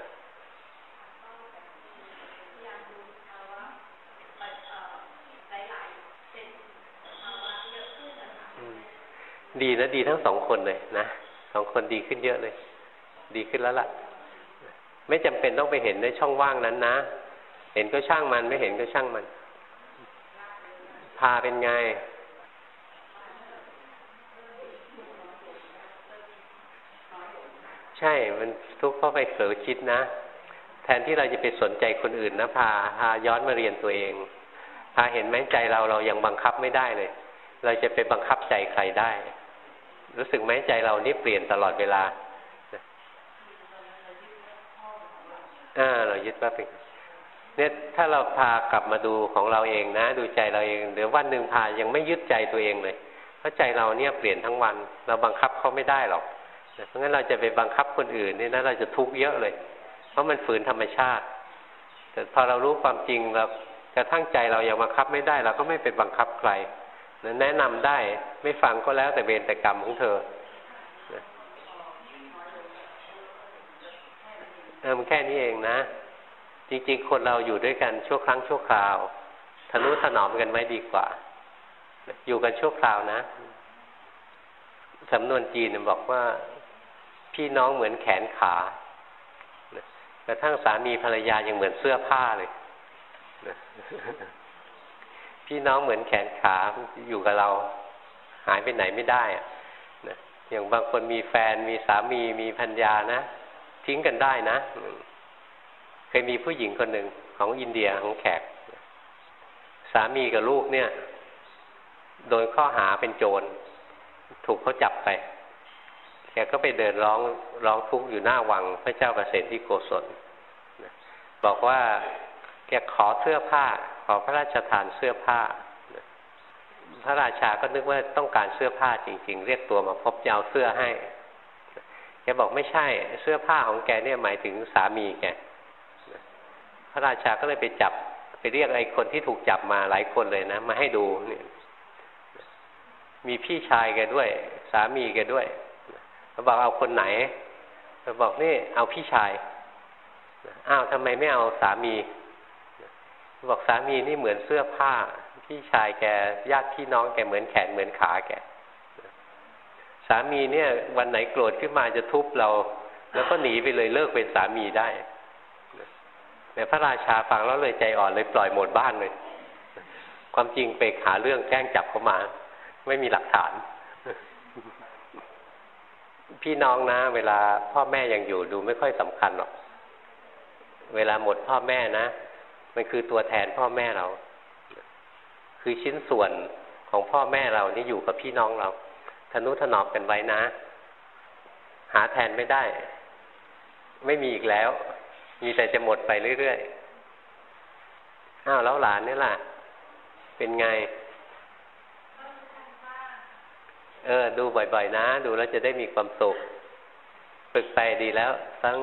ดีนะดีทั้งสองคนเลยนะสองคนดีขึ้นเยอะเลย ดีขึ้นแล้วล่ะ ไม่จำเป็นต้องไปเห็นในช่องว่างนั้นนะ เห็นก็ช่างมันไม่เห็นก็ช่างมัน พาเป็นไง ใช่ มันทุกข์เพราะไปเผลอคิดนะ แทนที่เราจะไปสนใจคนอื่นนะพาพาย้อนมาเรียนตัวเอง พาเห็นไหมใจเราเรายังบังคับไม่ได้เลย เราจะไปบังคับใจใครได้ รู้สึกไหมใจเรานี่เปลี่ยนตลอดเวลา อ่าเรายึดว่าเป็นเนี่ยถ้าเราพากลับมาดูของเราเองนะ ดูใจเราเองเดี๋ยววันหนึ่งพายังไม่ยึดใจตัวเองเลย เพราะใจเราเนี่ยเปลี่ยนทั้งวัน เราบังคับเขาไม่ได้หรอกเพราะงั้นเราจะไปบังคับคนอื่นนี่นะเราจะทุกข์เยอะเลย เพราะมันฝืนธรรมชาติ แต่พอเรารู้ความจริงเรากระทั่งใจเรายังบังคับไม่ได้ เราก็ไม่ไปบังคับใครแนะนำได้ไม่ฟังก็แล้วแต่เวรแต่กรรมของเธอ เออมันแค่นี้เองนะ จริงๆ คนเราอยู่ด้วยกันชั่วครั้งชั่วคราวทนุถนอมกันไว้ดีกว่า อยู่กันชั่วคราวนะสำนวนจีนบอกว่า พี่น้องเหมือนแขนขากระทั่งสามีภรรยายังเหมือนเสื้อผ้าเลย พี่น้องเหมือนแขนขาอยู่กับเรา หายไปไหนไม่ได้อะนะอย่างบางคนมีแฟนมีสามีมีพัญญานะ ทิ้งกันได้นะ เคยมีผู้หญิงคนหนึ่งของอินเดียของแขก สามีกับลูกเนี่ย โดนข้อหาเป็นโจร ถูกเขาจับไป แกก็ไปเดินร้องร้องทุกข์อยู่หน้าวังพระเจ้าประเสนที่โกศลบอกว่าแกขอเสื้อผ้า ขอพระราชทานเสื้อผ้า พระราชาก็นึกว่าต้องการเสื้อผ้าจริง ๆ เรียกตัวมาพบจะเอาเสื้อให้ บอกไม่ใช่เสื้อผ้าของแกเนี่ยหมายถึงสามีแกพระราชาก็เลยไปจับไปเรียกไอ้คนที่ถูกจับมาหลายคนเลยนะ มาให้ดูเนี่ยมีพี่ชายแกด้วย สามีแกด้วยเขาบอกเอาคนไหนเขาบอกนี่เอาพี่ชายอ้าวทำไมไม่เอาสามีบอกสามีนี่เหมือนเสื้อผ้า พี่ชายแกญาติพี่น้องแกเหมือนแขนเหมือนขาแก สามีเนี่ย วันไหนโกรธขึ้นมาจะทุบเรา แล้วก็หนีไปเลยเลิกเป็นสามีได้แต่พระราชาฟังแล้วเลยใจอ่อนเลยปล่อยหมดบ้านเลย ความจริงไปหาเรื่องแกล้งจับเขามา ไม่มีหลักฐาน พี่น้องนะ เวลาพ่อแม่ยังอยู่ดูไม่ค่อยสำคัญหรอก เวลาหมดพ่อแม่นะมันคือตัวแทนพ่อแม่เรา คือชิ้นส่วนของพ่อแม่เรานี่อยู่กับพี่น้องเรา ทนุถนอมกันไว้นะ หาแทนไม่ได้ ไม่มีอีกแล้ว มีแต่จะหมดไปเรื่อยๆอ้าวแล้วหลานนี่ล่ะ เป็นไง เออ ดูบ่อยๆนะ ดูแล้วจะได้มีความสุขฝึกไปดีแล้ว ทั้ง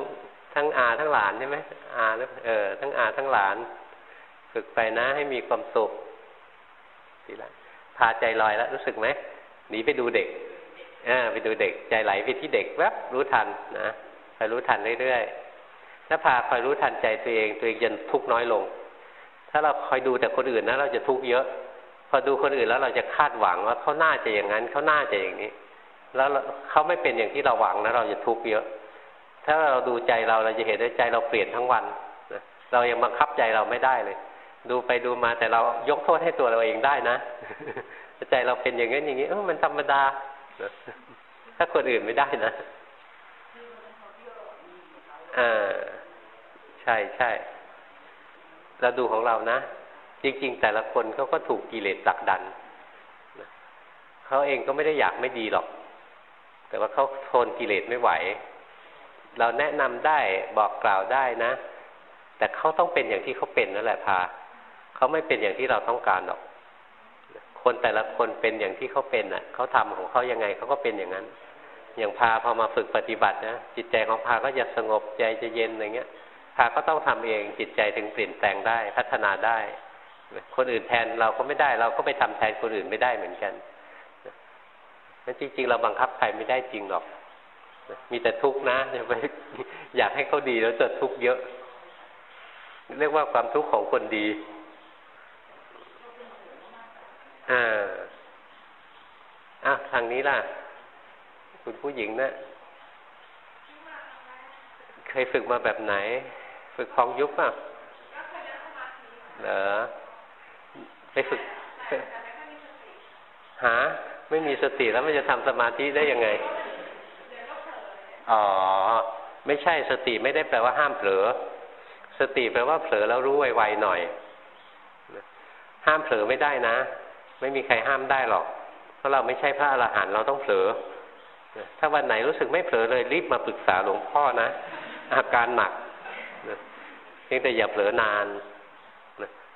ทั้งอาทั้งหลานใช่ไหมอาแล้วเออ ทั้งอาทั้งหลาน ฝึกไปนะ ให้มีความสุขดีละพาใจลอยแล้วรู้สึกไหม หนีไปดูเด็กอ่าไปดูเด็กใจไหลไปที่เด็กแวบรู้ทันนะคอยรู้ทันเรื่อยๆถ้าพาคอยรู้ทันใจตัวเอง ตัวเองจะทุกข์น้อยลง ถ้าเราคอยดูแต่คนอื่นนะเราจะทุกข์เยอะ พอดูคนอื่นแล้วเราจะคาดหวังว่าเขาน่าจะอย่างนั้นเขาน่าจะอย่างนี้ แล้วเขาไม่เป็นอย่างที่เราหวังนะเราจะทุกข์เยอะ ถ้าเราดูใจเราเราจะเห็นว่าใจเราเปลี่ยนทั้งวันนะเรายังบังคับใจเราไม่ได้เลย ดูไปดูมาแต่เรายกโทษให้ตัวเราเองได้นะ ใจเราเป็นอย่างนี้นอย่างนี้เออมันธรรมดา ถ้าคนอื่นไม่ได้นะอ่าใช่ใช่เราดูของเรานะ จริง ๆ แต่ละคนเขาก็ถูกกิเลสผลักดันเขาเองก็ไม่ได้อยากไม่ดีหรอก แต่ว่าเขาทนกิเลสไม่ไหว เราแนะนำได้บอกกล่าวได้นะ แต่เขาต้องเป็นอย่างที่เขาเป็นนั่นแหละพาเขาไม่เป็นอย่างที่เราต้องการหรอก คนแต่ละคนเป็นอย่างที่เขาเป็นอะเขาทำของเขายังไงเขาก็เป็นอย่างนั้น อย่างพาพอมาฝึกปฏิบัตินะจิตใจของพาก็จะสงบใจจะเย็นอะไรเงี้ยพาก็ต้องทำเองจิตใจถึงเปลี่ยนแปลงได้พัฒนาได้ คนอื่นแทนเราก็ไม่ได้ เราก็ไปทำแทนคนอื่นไม่ได้เหมือนกันนั้นจริง ๆ เราบังคับใครไม่ได้จริงหรอก มีแต่ทุกข์นะอย่าไปอยากให้เขาดีแล้วจะทุกข์เยอะ เรียกว่าความทุกข์ของคนดี อ่าอ้าวทางนี้ล่ะ คุณผู้หญิงนะเคยฝึกมาแบบไหน ฝึกคลองยุบป่ะเหรอไปฝึกหาไม่มีสติแล้วมันจะทำสมาธิได้ยังไง อ๋อ ไม่ใช่สติไม่ได้แปลว่าห้ามเผลอ สติแปลว่าเผลอแล้วรู้ไวๆหน่อย ห้ามเผลอไม่ได้นะ ไม่มีใครห้ามได้หรอก เพราะเราไม่ใช่พระอรหันต์เราต้องเผลอถ้าวันไหนรู้สึกไม่เผลอเลยรีบมาปรึกษาหลวงพ่อนะ อาการหนักเพียงแต่อย่าเผลอนาน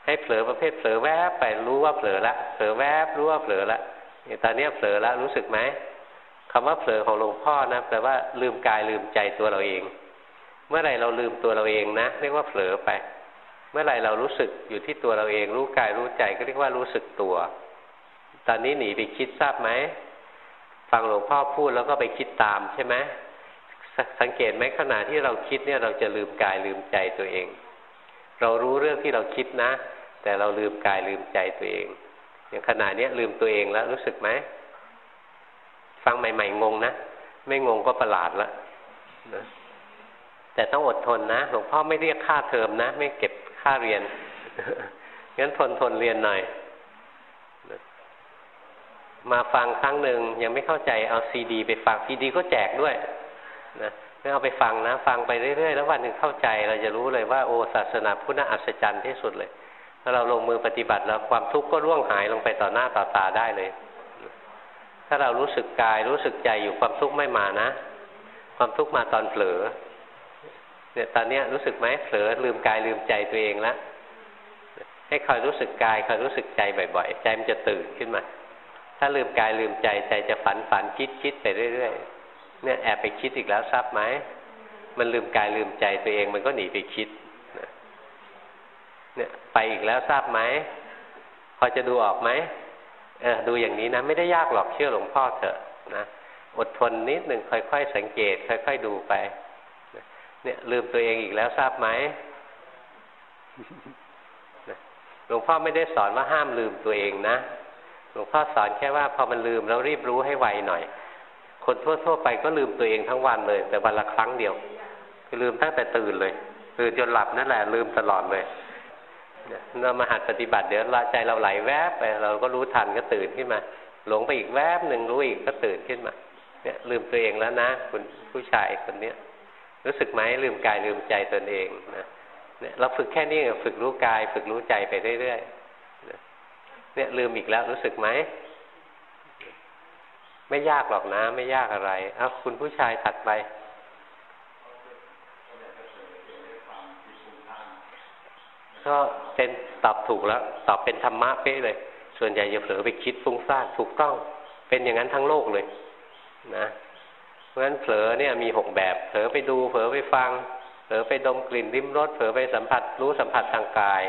ให้เผลอประเภทเผลอแวบไปรู้ว่าเผลอละเผลอแวบรู้ว่าเผลอละอย่างตอนนี้เผลอแล้วรู้สึกไหมคำว่าเผลอของหลวงพ่อนะแปลว่าลืมกายลืมใจตัวเราเอง เมื่อไรเราลืมตัวเราเองนะเรียกว่าเผลอไป เมื่อไรเรารู้สึกอยู่ที่ตัวเราเอง รู้กายรู้ใจก็เรียกว่ารู้สึกตัว อนนี้หนีไปคิดทราบไหมฟังหลวงพ่อพูดแล้วก็ไปคิดตามใช่ไหมสังเกตไหมขณะที่เราคิดเนี่ยเราจะลืมกายลืมใจตัวเอง เรารู้เรื่องที่เราคิดนะ แต่เราลืมกายลืมใจตัวเอง อย่างขณะนี้ลืมตัวเองแล้วรู้สึกไหมฟังใหม่ๆงงนะไม่งงก็ประหลาดละนะแต่ต้องอดทนนะหลวงพ่อไม่เรียกค่าเทอมนะ ไม่เก็บค่าเรียนงั้นทนทนเรียนหน่อย มาฟังครั้งหนึ่งยังไม่เข้าใจเอาซีดี ไปฟังซีดีก็แจกด้วยนะไม่เอาไปฟังนะ ฟังไปเรื่อยๆแล้ววันหนึ่งเข้าใจเราจะรู้เลยว่าโอ้ศาสนาพุทธอัศจรรย์ที่สุดเลยถ้าเราลงมือปฏิบัติแล้วความทุกข์ก็ร่วงหายลงไปต่อหน้าต่อตาได้เลย ถ้าเรารู้สึกกายรู้สึกใจอยู่ความทุกข์ไม่มานะ ความทุกข์มาตอนเผลอเนี่ยตอนนี้รู้สึกไหมเผลอลืมกายลืมใจตัวเองแล้วให้คอยรู้สึกกายคอยรู้สึกใจบ่อยๆ ใจมันจะตื่นขึ้นมา ถ้าลืมกายลืมใจใจจะฝันฝันคิดคิดไปเรื่อยๆเนี่ยแอบไปคิดอีกแล้วทราบไหมมันลืมกายลืมใจตัวเองมันก็หนีไปคิดเนี่ยไปอีกแล้วทราบไหมพอจะดูออกไหมเออดูอย่างนี้นะ ไม่ได้ยากหรอกเชื่อหลวงพ่อเถอะนะอดทนนิดหนึ่งค่อยๆสังเกต ค่อย ๆดูไปเนี่ยลืมตัวเองอีกแล้วทราบไหมหลวงพ่อไม่ได้สอนว่าห้ามลืมตัวเองนะ หลวงพ่อสอนแค่ว่าพอมันลืมแล้วรีบรู้ให้ไวหน่อย คนทั่วๆไปก็ลืมตัวเองทั้งวันเลย แต่วันละครั้งเดียว คือลืมตั้งแต่ตื่นเลยตื่นจนหลับนั่นแหละ ลืมตลอดเลยเรามาหัดปฏิบัติเดี๋ยวใจเราไหลแวบไปเราก็รู้ทันก็ตื่นขึ้นมา หลงไปอีกแวบหนึ่งรู้อีกก็ตื่นขึ้นมา เนี่ย ลืมตัวเองแล้วนะคุณผู้ชายคนเนี้ยรู้สึกไหมลืมกายลืมใจตนเองนะเนี่ยเราฝึกแค่นี้ฝึกรู้กาย ฝึกรู้ใจไปเรื่อยๆ เนี่ยลืมอีกแล้วรู้สึกไหม ไม่ยากหรอกนะ ไม่ยากอะไรเอาคุณผู้ชายถัดไป ก็เป็นตอบถูกแล้ว ตอบเป็นธรรมะเป๊ะเลย ส่วนใหญ่จะเผลอไปคิดฟุ้งซ่านถูกต้อง เป็นอย่างนั้นทั้งโลกเลย นะเพราะฉะนั้นเผลอเนี่ยมีหกแบบ เผลอไปดู เผลอไปฟัง เผลอไปดมกลิ่นริมรส เผลอไปสัมผัสรู้สัมผัสทางกาย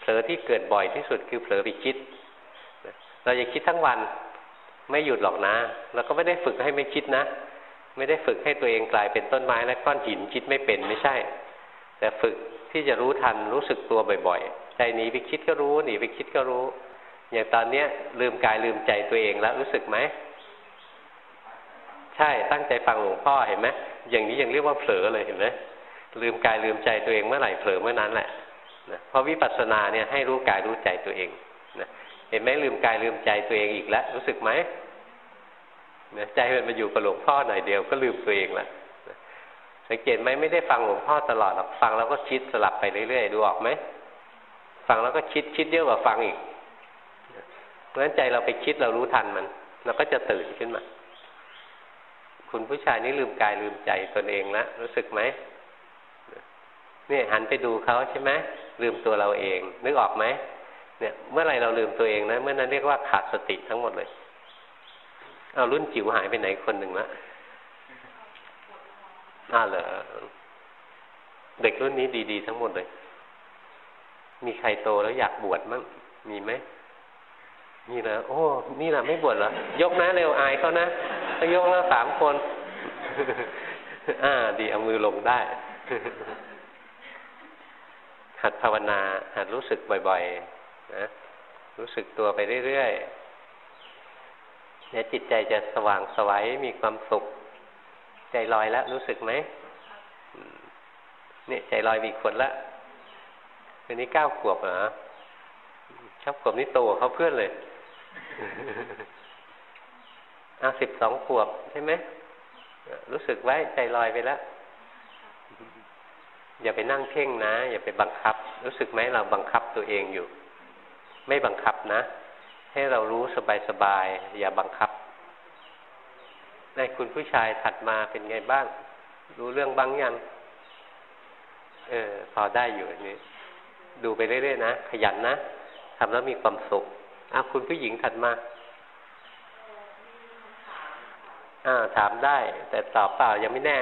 เผลอที่เกิดบ่อยที่สุดคือเผลอไปคิด เราจะคิดทั้งวันไม่หยุดหรอกนะ แล้วก็ไม่ได้ฝึกให้ไม่คิดนะ ไม่ได้ฝึกให้ตัวเองกลายเป็นต้นไม้และก้อนหินคิดไม่เป็นไม่ใช่ แต่ฝึกที่จะรู้ทันรู้สึกตัวบ่อยๆ ใจหนีไปคิดก็รู้หนีไปคิดก็รู้ อย่างตอนเนี้ยลืมกายลืมใจตัวเองแล้วรู้สึกไหม ใช่ตั้งใจฟังหลวงพ่อเห็นไหมอย่างนี้ยังเรียกว่าเผลอเลยเห็นไหมลืมกายลืมใจตัวเองเมื่อไหร่เผลอเมื่อนั้นแหละ นะเพราะวิปัสสนาเนี่ยให้รู้กายรู้ใจตัวเองนะเห็นไหมลืมกายลืมใจตัวเองอีกแล้วรู้สึกไหมนะใจมันมาอยู่กับหลวงพ่อหน่อยเดียวก็ลืมตัวเองแล้วสังเกตไหมไม่ได้ฟังหลวงพ่อตลอดหรอกฟังแล้วก็คิดสลับไปเรื่อยๆดูออกไหมฟังแล้วก็คิดคิดเยอะกว่าฟังอีกเพราะฉะนั้นใจเราไปคิดเรารู้ทันมันเราก็จะตื่นขึ้นมา คุณผู้ชายนี่ลืมกายลืมใจตนเองแล้วรู้สึกไหมเนี่ยหันไปดูเขาใช่ไหม ลืมตัวเราเอง นึกออกไหมเนี่ยเมื่อไรเราลืมตัวเองนะเมื่อนั้นเรียกว่าขาดสติทั้งหมดเลย เอารุ่นจิ๋วหายไปไหนคนหนึ่งละอ้าเหรอเด็กรุ่นนี้ดีๆ ทั้งหมดเลย มีใครโตแล้วอยากบวชมั้งมีไหมนี่นะโอ้ นี่นะไม่บวชเหรอยกนะเร็วอายเขานะถ้ายกแล้วสามคน อ่า ดีเอามือลงได้ หัดภาวนาหัดรู้สึกบ่อยๆนะรู้สึกตัวไปเรื่อยๆเนี่ยจิตใจจะสว่างสวัยมีความสุข ใจลอยแล้วรู้สึกไหมเนี่ยใจลอยมีคนละวันนี้เก้าขวบเหรอชอบขวบนี่โตเขาเพื่อนเลยอาสิบสองขวบใช่ไหมรู้สึกไว้ใจลอยไปแล้ว อย่าไปนั่งเพ่งนะ อย่าไปบังคับ รู้สึกไหมเราบังคับตัวเองอยู่ ไม่บังคับนะ ให้เรารู้สบายๆอย่าบังคับในคุณผู้ชายถัดมาเป็นไงบ้าง รู้เรื่องบ้างยังเออ พอได้อยู่อันนี้ ดูไปเรื่อยๆนะ ขยันนะทำแล้วมีความสุขอาคุณผู้หญิงถัดมาอ่าถามได้ แต่ตอบเปล่ายังไม่แน่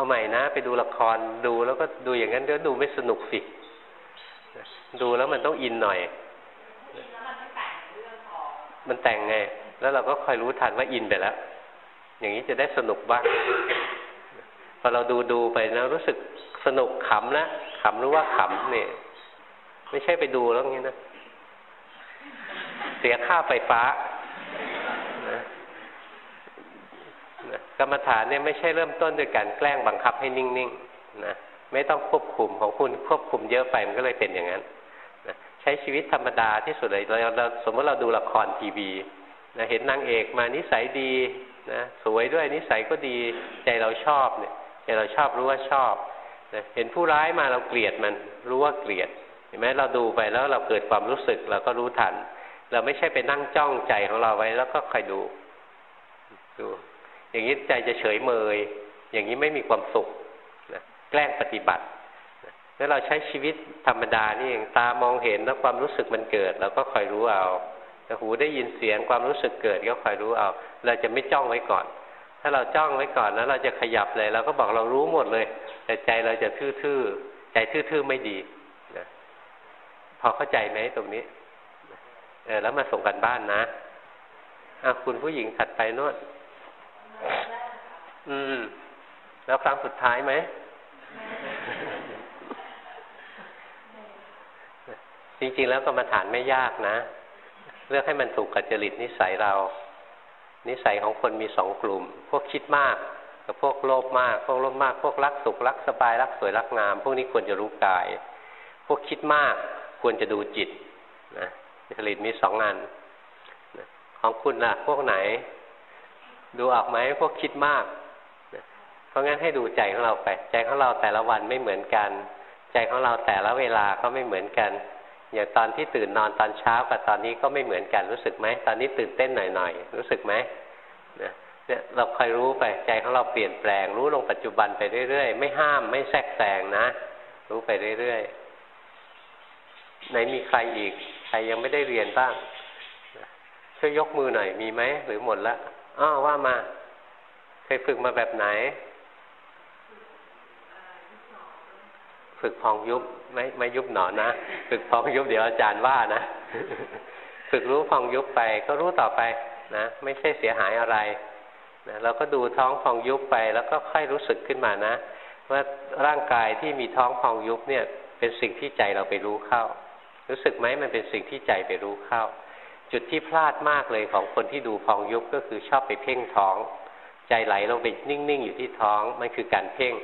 เอาใหม่นะ ไปดูละครดูแล้วก็ดูอย่างนั้นเดี๋ยวดูไม่สนุกสิดูแล้วมันต้องอินหน่อย มันแต่งไง แล้วเราก็คอยรู้ทันว่าอินไปแล้ว อย่างนี้จะได้สนุกบ้าง พอเราดูดูไปนะรู้สึกสนุกขำนะขำรู้ว่าขำเนี่ย ไม่ใช่ไปดูแล้วงี้นะ เสียค่าไฟฟ้า นะ กรรมฐานเนี่ยไม่ใช่เริ่มต้นด้วยการแกล้งบังคับให้นิ่งๆนะไม่ต้องควบคุมของคุณควบคุมเยอะไปมันก็เลยเป็นอย่างนั้นนะใช้ชีวิตธรรมดาที่สุดเลยเราเราสมมติเราดูละครทีวีนะเห็นนางเอกมานิสัยดีนะสวยด้วยนิสัยก็ดีใจเราชอบเนี่ยใจเราชอบรู้ว่าชอบนะเห็นผู้ร้ายมาเราเกลียดมันรู้ว่าเกลียดเห็นไหมเราดูไปแล้วเราเกิดความรู้สึกเราก็รู้ทัน เราไม่ใช่ไปนั่งจ้องใจของเราไว้แล้วก็คอยดูดู อย่างนี้ใจจะเฉยเมย อย่างนี้ไม่มีความสุขแกล้งปฏิบัติแล้วเราใช้ชีวิตธรรมดานี่เองตามองเห็นแล้วความรู้สึกมันเกิดเราก็คอยรู้เอาแต่หูได้ยินเสียงความรู้สึกเกิดก็คอยรู้เอา เราจะไม่จ้องไว้ก่อน ถ้าเราจ้องไว้ก่อนแล้วเราจะขยับเลยเราก็บอกเรารู้หมดเลย แต่ใจเราจะทื่อๆใจทื่อๆไม่ดีนะพอเข้าใจไหมตรงนี้เออแล้วมาส่งกันบ้านนะอะคุณผู้หญิงถัดไปโน่น อืม แล้วครั้งสุดท้ายไหม จริง ๆ แล้วกรรมฐานไม่ยากนะ เลือกให้มันถูกกับจริตนิสัยเรา นิสัยของคนมีสองกลุ่ม พวกคิดมาก กับพวกโลภมาก พวกโลภมาก พวกรักสุขรักสบายรักสวยรักงาม พวกนี้ควรจะรู้กาย พวกคิดมากควรจะดูจิตนะจริตมีสองงานของคุณล่ะ พวกไหน ดูออกไหมพวกคิดมาก เพราะงั้นให้ดูใจของเราไป ใจของเราแต่ละวันไม่เหมือนกัน ใจของเราแต่ละเวลาก็ไม่เหมือนกันอย่างตอนที่ตื่นนอนตอนเช้ากับตอนนี้ก็ไม่เหมือนกันรู้สึกไหมตอนนี้ตื่นเต้นหน่อยๆรู้สึกไหมเนี่ยเราคอยรู้ไปใจของเราเปลี่ยนแปลง รู้ลงปัจจุบันไปเรื่อยๆ ไม่ห้ามไม่แทรกแซงนะ รู้ไปเรื่อยๆไหนมีใครอีก ใครยังไม่ได้เรียนบ้างช่วยยกมือหน่อยมีไหมหรือหมดละ อ้าวว่ามา เคยฝึกมาแบบไหน ฝึกพองยุบไม่ไม่ยุบหนอนนะ ฝึกพองยุบเดี๋ยวอาจารย์ว่านะ ฝึกรู้พองยุบไปก็รู้ต่อไปนะ ไม่ใช่เสียหายอะไรนะเราก็ดูท้องพองยุบไปแล้วก็ค่อยรู้สึกขึ้นมานะ ว่าร่างกายที่มีท้องพองยุบเนี่ย เป็นสิ่งที่ใจเราไปรู้เข้า รู้สึกไหมมันเป็นสิ่งที่ใจไปรู้เข้า จุดที่พลาดมากเลยของคนที่ดูพองยุบก็คือชอบไปเพ่งท้อง ใจไหลลงไปนิ่งๆอยู่ที่ท้องมันคือการเพ่ง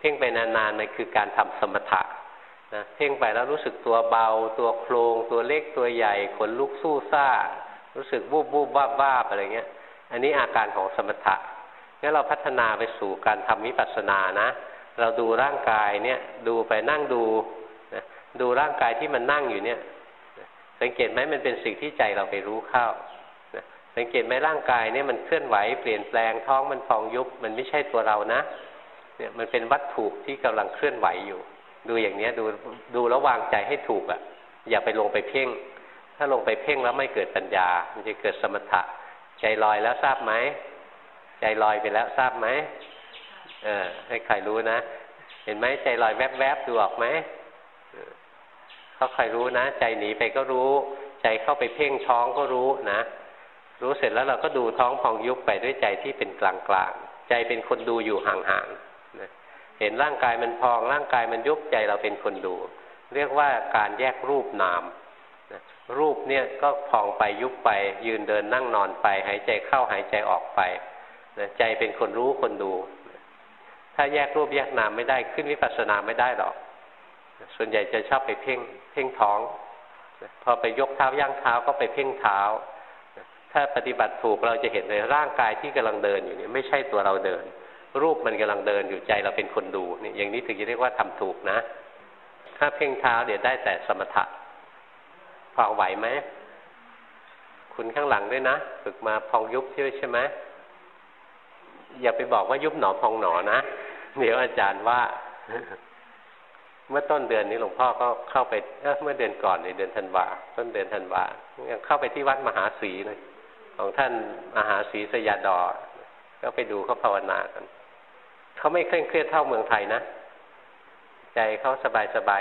เพ่งไปนานๆมันคือการทำสมถะนะเพ่งไปแล้วรู้สึกตัวเบา ตัวโครงตัวเล็กตัวใหญ่ขนลุกสู้ซ่า รู้สึกบูบบูบบ้าบ้าอะไรเงี้ย อันนี้อาการของสมถะงั้นเราพัฒนาไปสู่การทำวิปัสสนานะ เราดูร่างกายเนี่ยดูไปนั่งดูนะดูร่างกายที่มันนั่งอยู่เนี่ย สังเกตไหมมันเป็นสิ่งที่ใจเราไปรู้เข้าสังเกตไหมร่างกายเนี่ยมันเคลื่อนไหวเปลี่ยนแปลงท้องมันพองยุบมันไม่ใช่ตัวเรานะ เนี่ยมันเป็นวัตถุที่กำลังเคลื่อนไหวอยู่ ดูอย่างเนี้ยดูดูแล้ววางใจให้ถูกอะ่ะ อย่าไปลงไปเพ่ง ถ้าลงไปเพ่งแล้วไม่เกิดปัญญา มันจะเกิดสมถะ ใจลอยแล้วทราบไหมใจลอยไปแล้วทราบไหมเออให้ใครรู้นะ เห็นไหมใจลอยแวบๆดูออกไหม เขาใครรู้นะ ใจหนีไปก็รู้ ใจเข้าไปเพ่งท้องก็รู้นะ รู้เสร็จแล้วเราก็ดูท้องพองยุบไปด้วยใจที่เป็นกลางๆใจเป็นคนดูอยู่ห่างๆนะเห็นร่างกายมันพองร่างกายมันยุบใจเราเป็นคนดู เรียกว่าการแยกรูปนามนะรูปเนี่ยก็พองไปยุบไป ยืนเดินนั่งนอนไป หายใจเข้าหายใจออกไปนะใจเป็นคนรู้คนดู ถ้าแยกรูปแยกนามไม่ได้ขึ้นวิปัสสนาไม่ได้หรอก ส่วนใหญ่จะชอบไปเพ่งเพ่งท้องพอไปยกเท้าย่างเท้าก็ไปเพ่งเท้า ถ้าปฏิบัติถูกเราจะเห็นเลยร่างกายที่กำลังเดินอยู่เนี่ยไม่ใช่ตัวเราเดิน รูปมันกำลังเดินอยู่ใจเราเป็นคนดูเนี่ยอย่างนี้ถึงจะเรียกว่าทำถูกนะ ถ้าเพ่งเท้าเดี๋ยวได้แต่สมถะพอไหวไหมคุณข้างหลังด้วยนะฝึกมาพองยุบใช่ไหมอย่าไปบอกว่ายุบหนอพองหนอนะเดี๋ยวอาจารย์ว่า เมื่อต้นเดือนนี้หลวงพ่อก็เข้าไปเเมื่อเดือนก่อนในเดือนธันวาต้นเดือนธันวายังเข้าไปที่วัดมหาศรีเลยของท่านมหาศรีสยาดอ ก็ไปดูเขาภาวนากันเขาไม่เคร่งเครียดเท่าเมืองไทยนะ ใจเขาสบายสบาย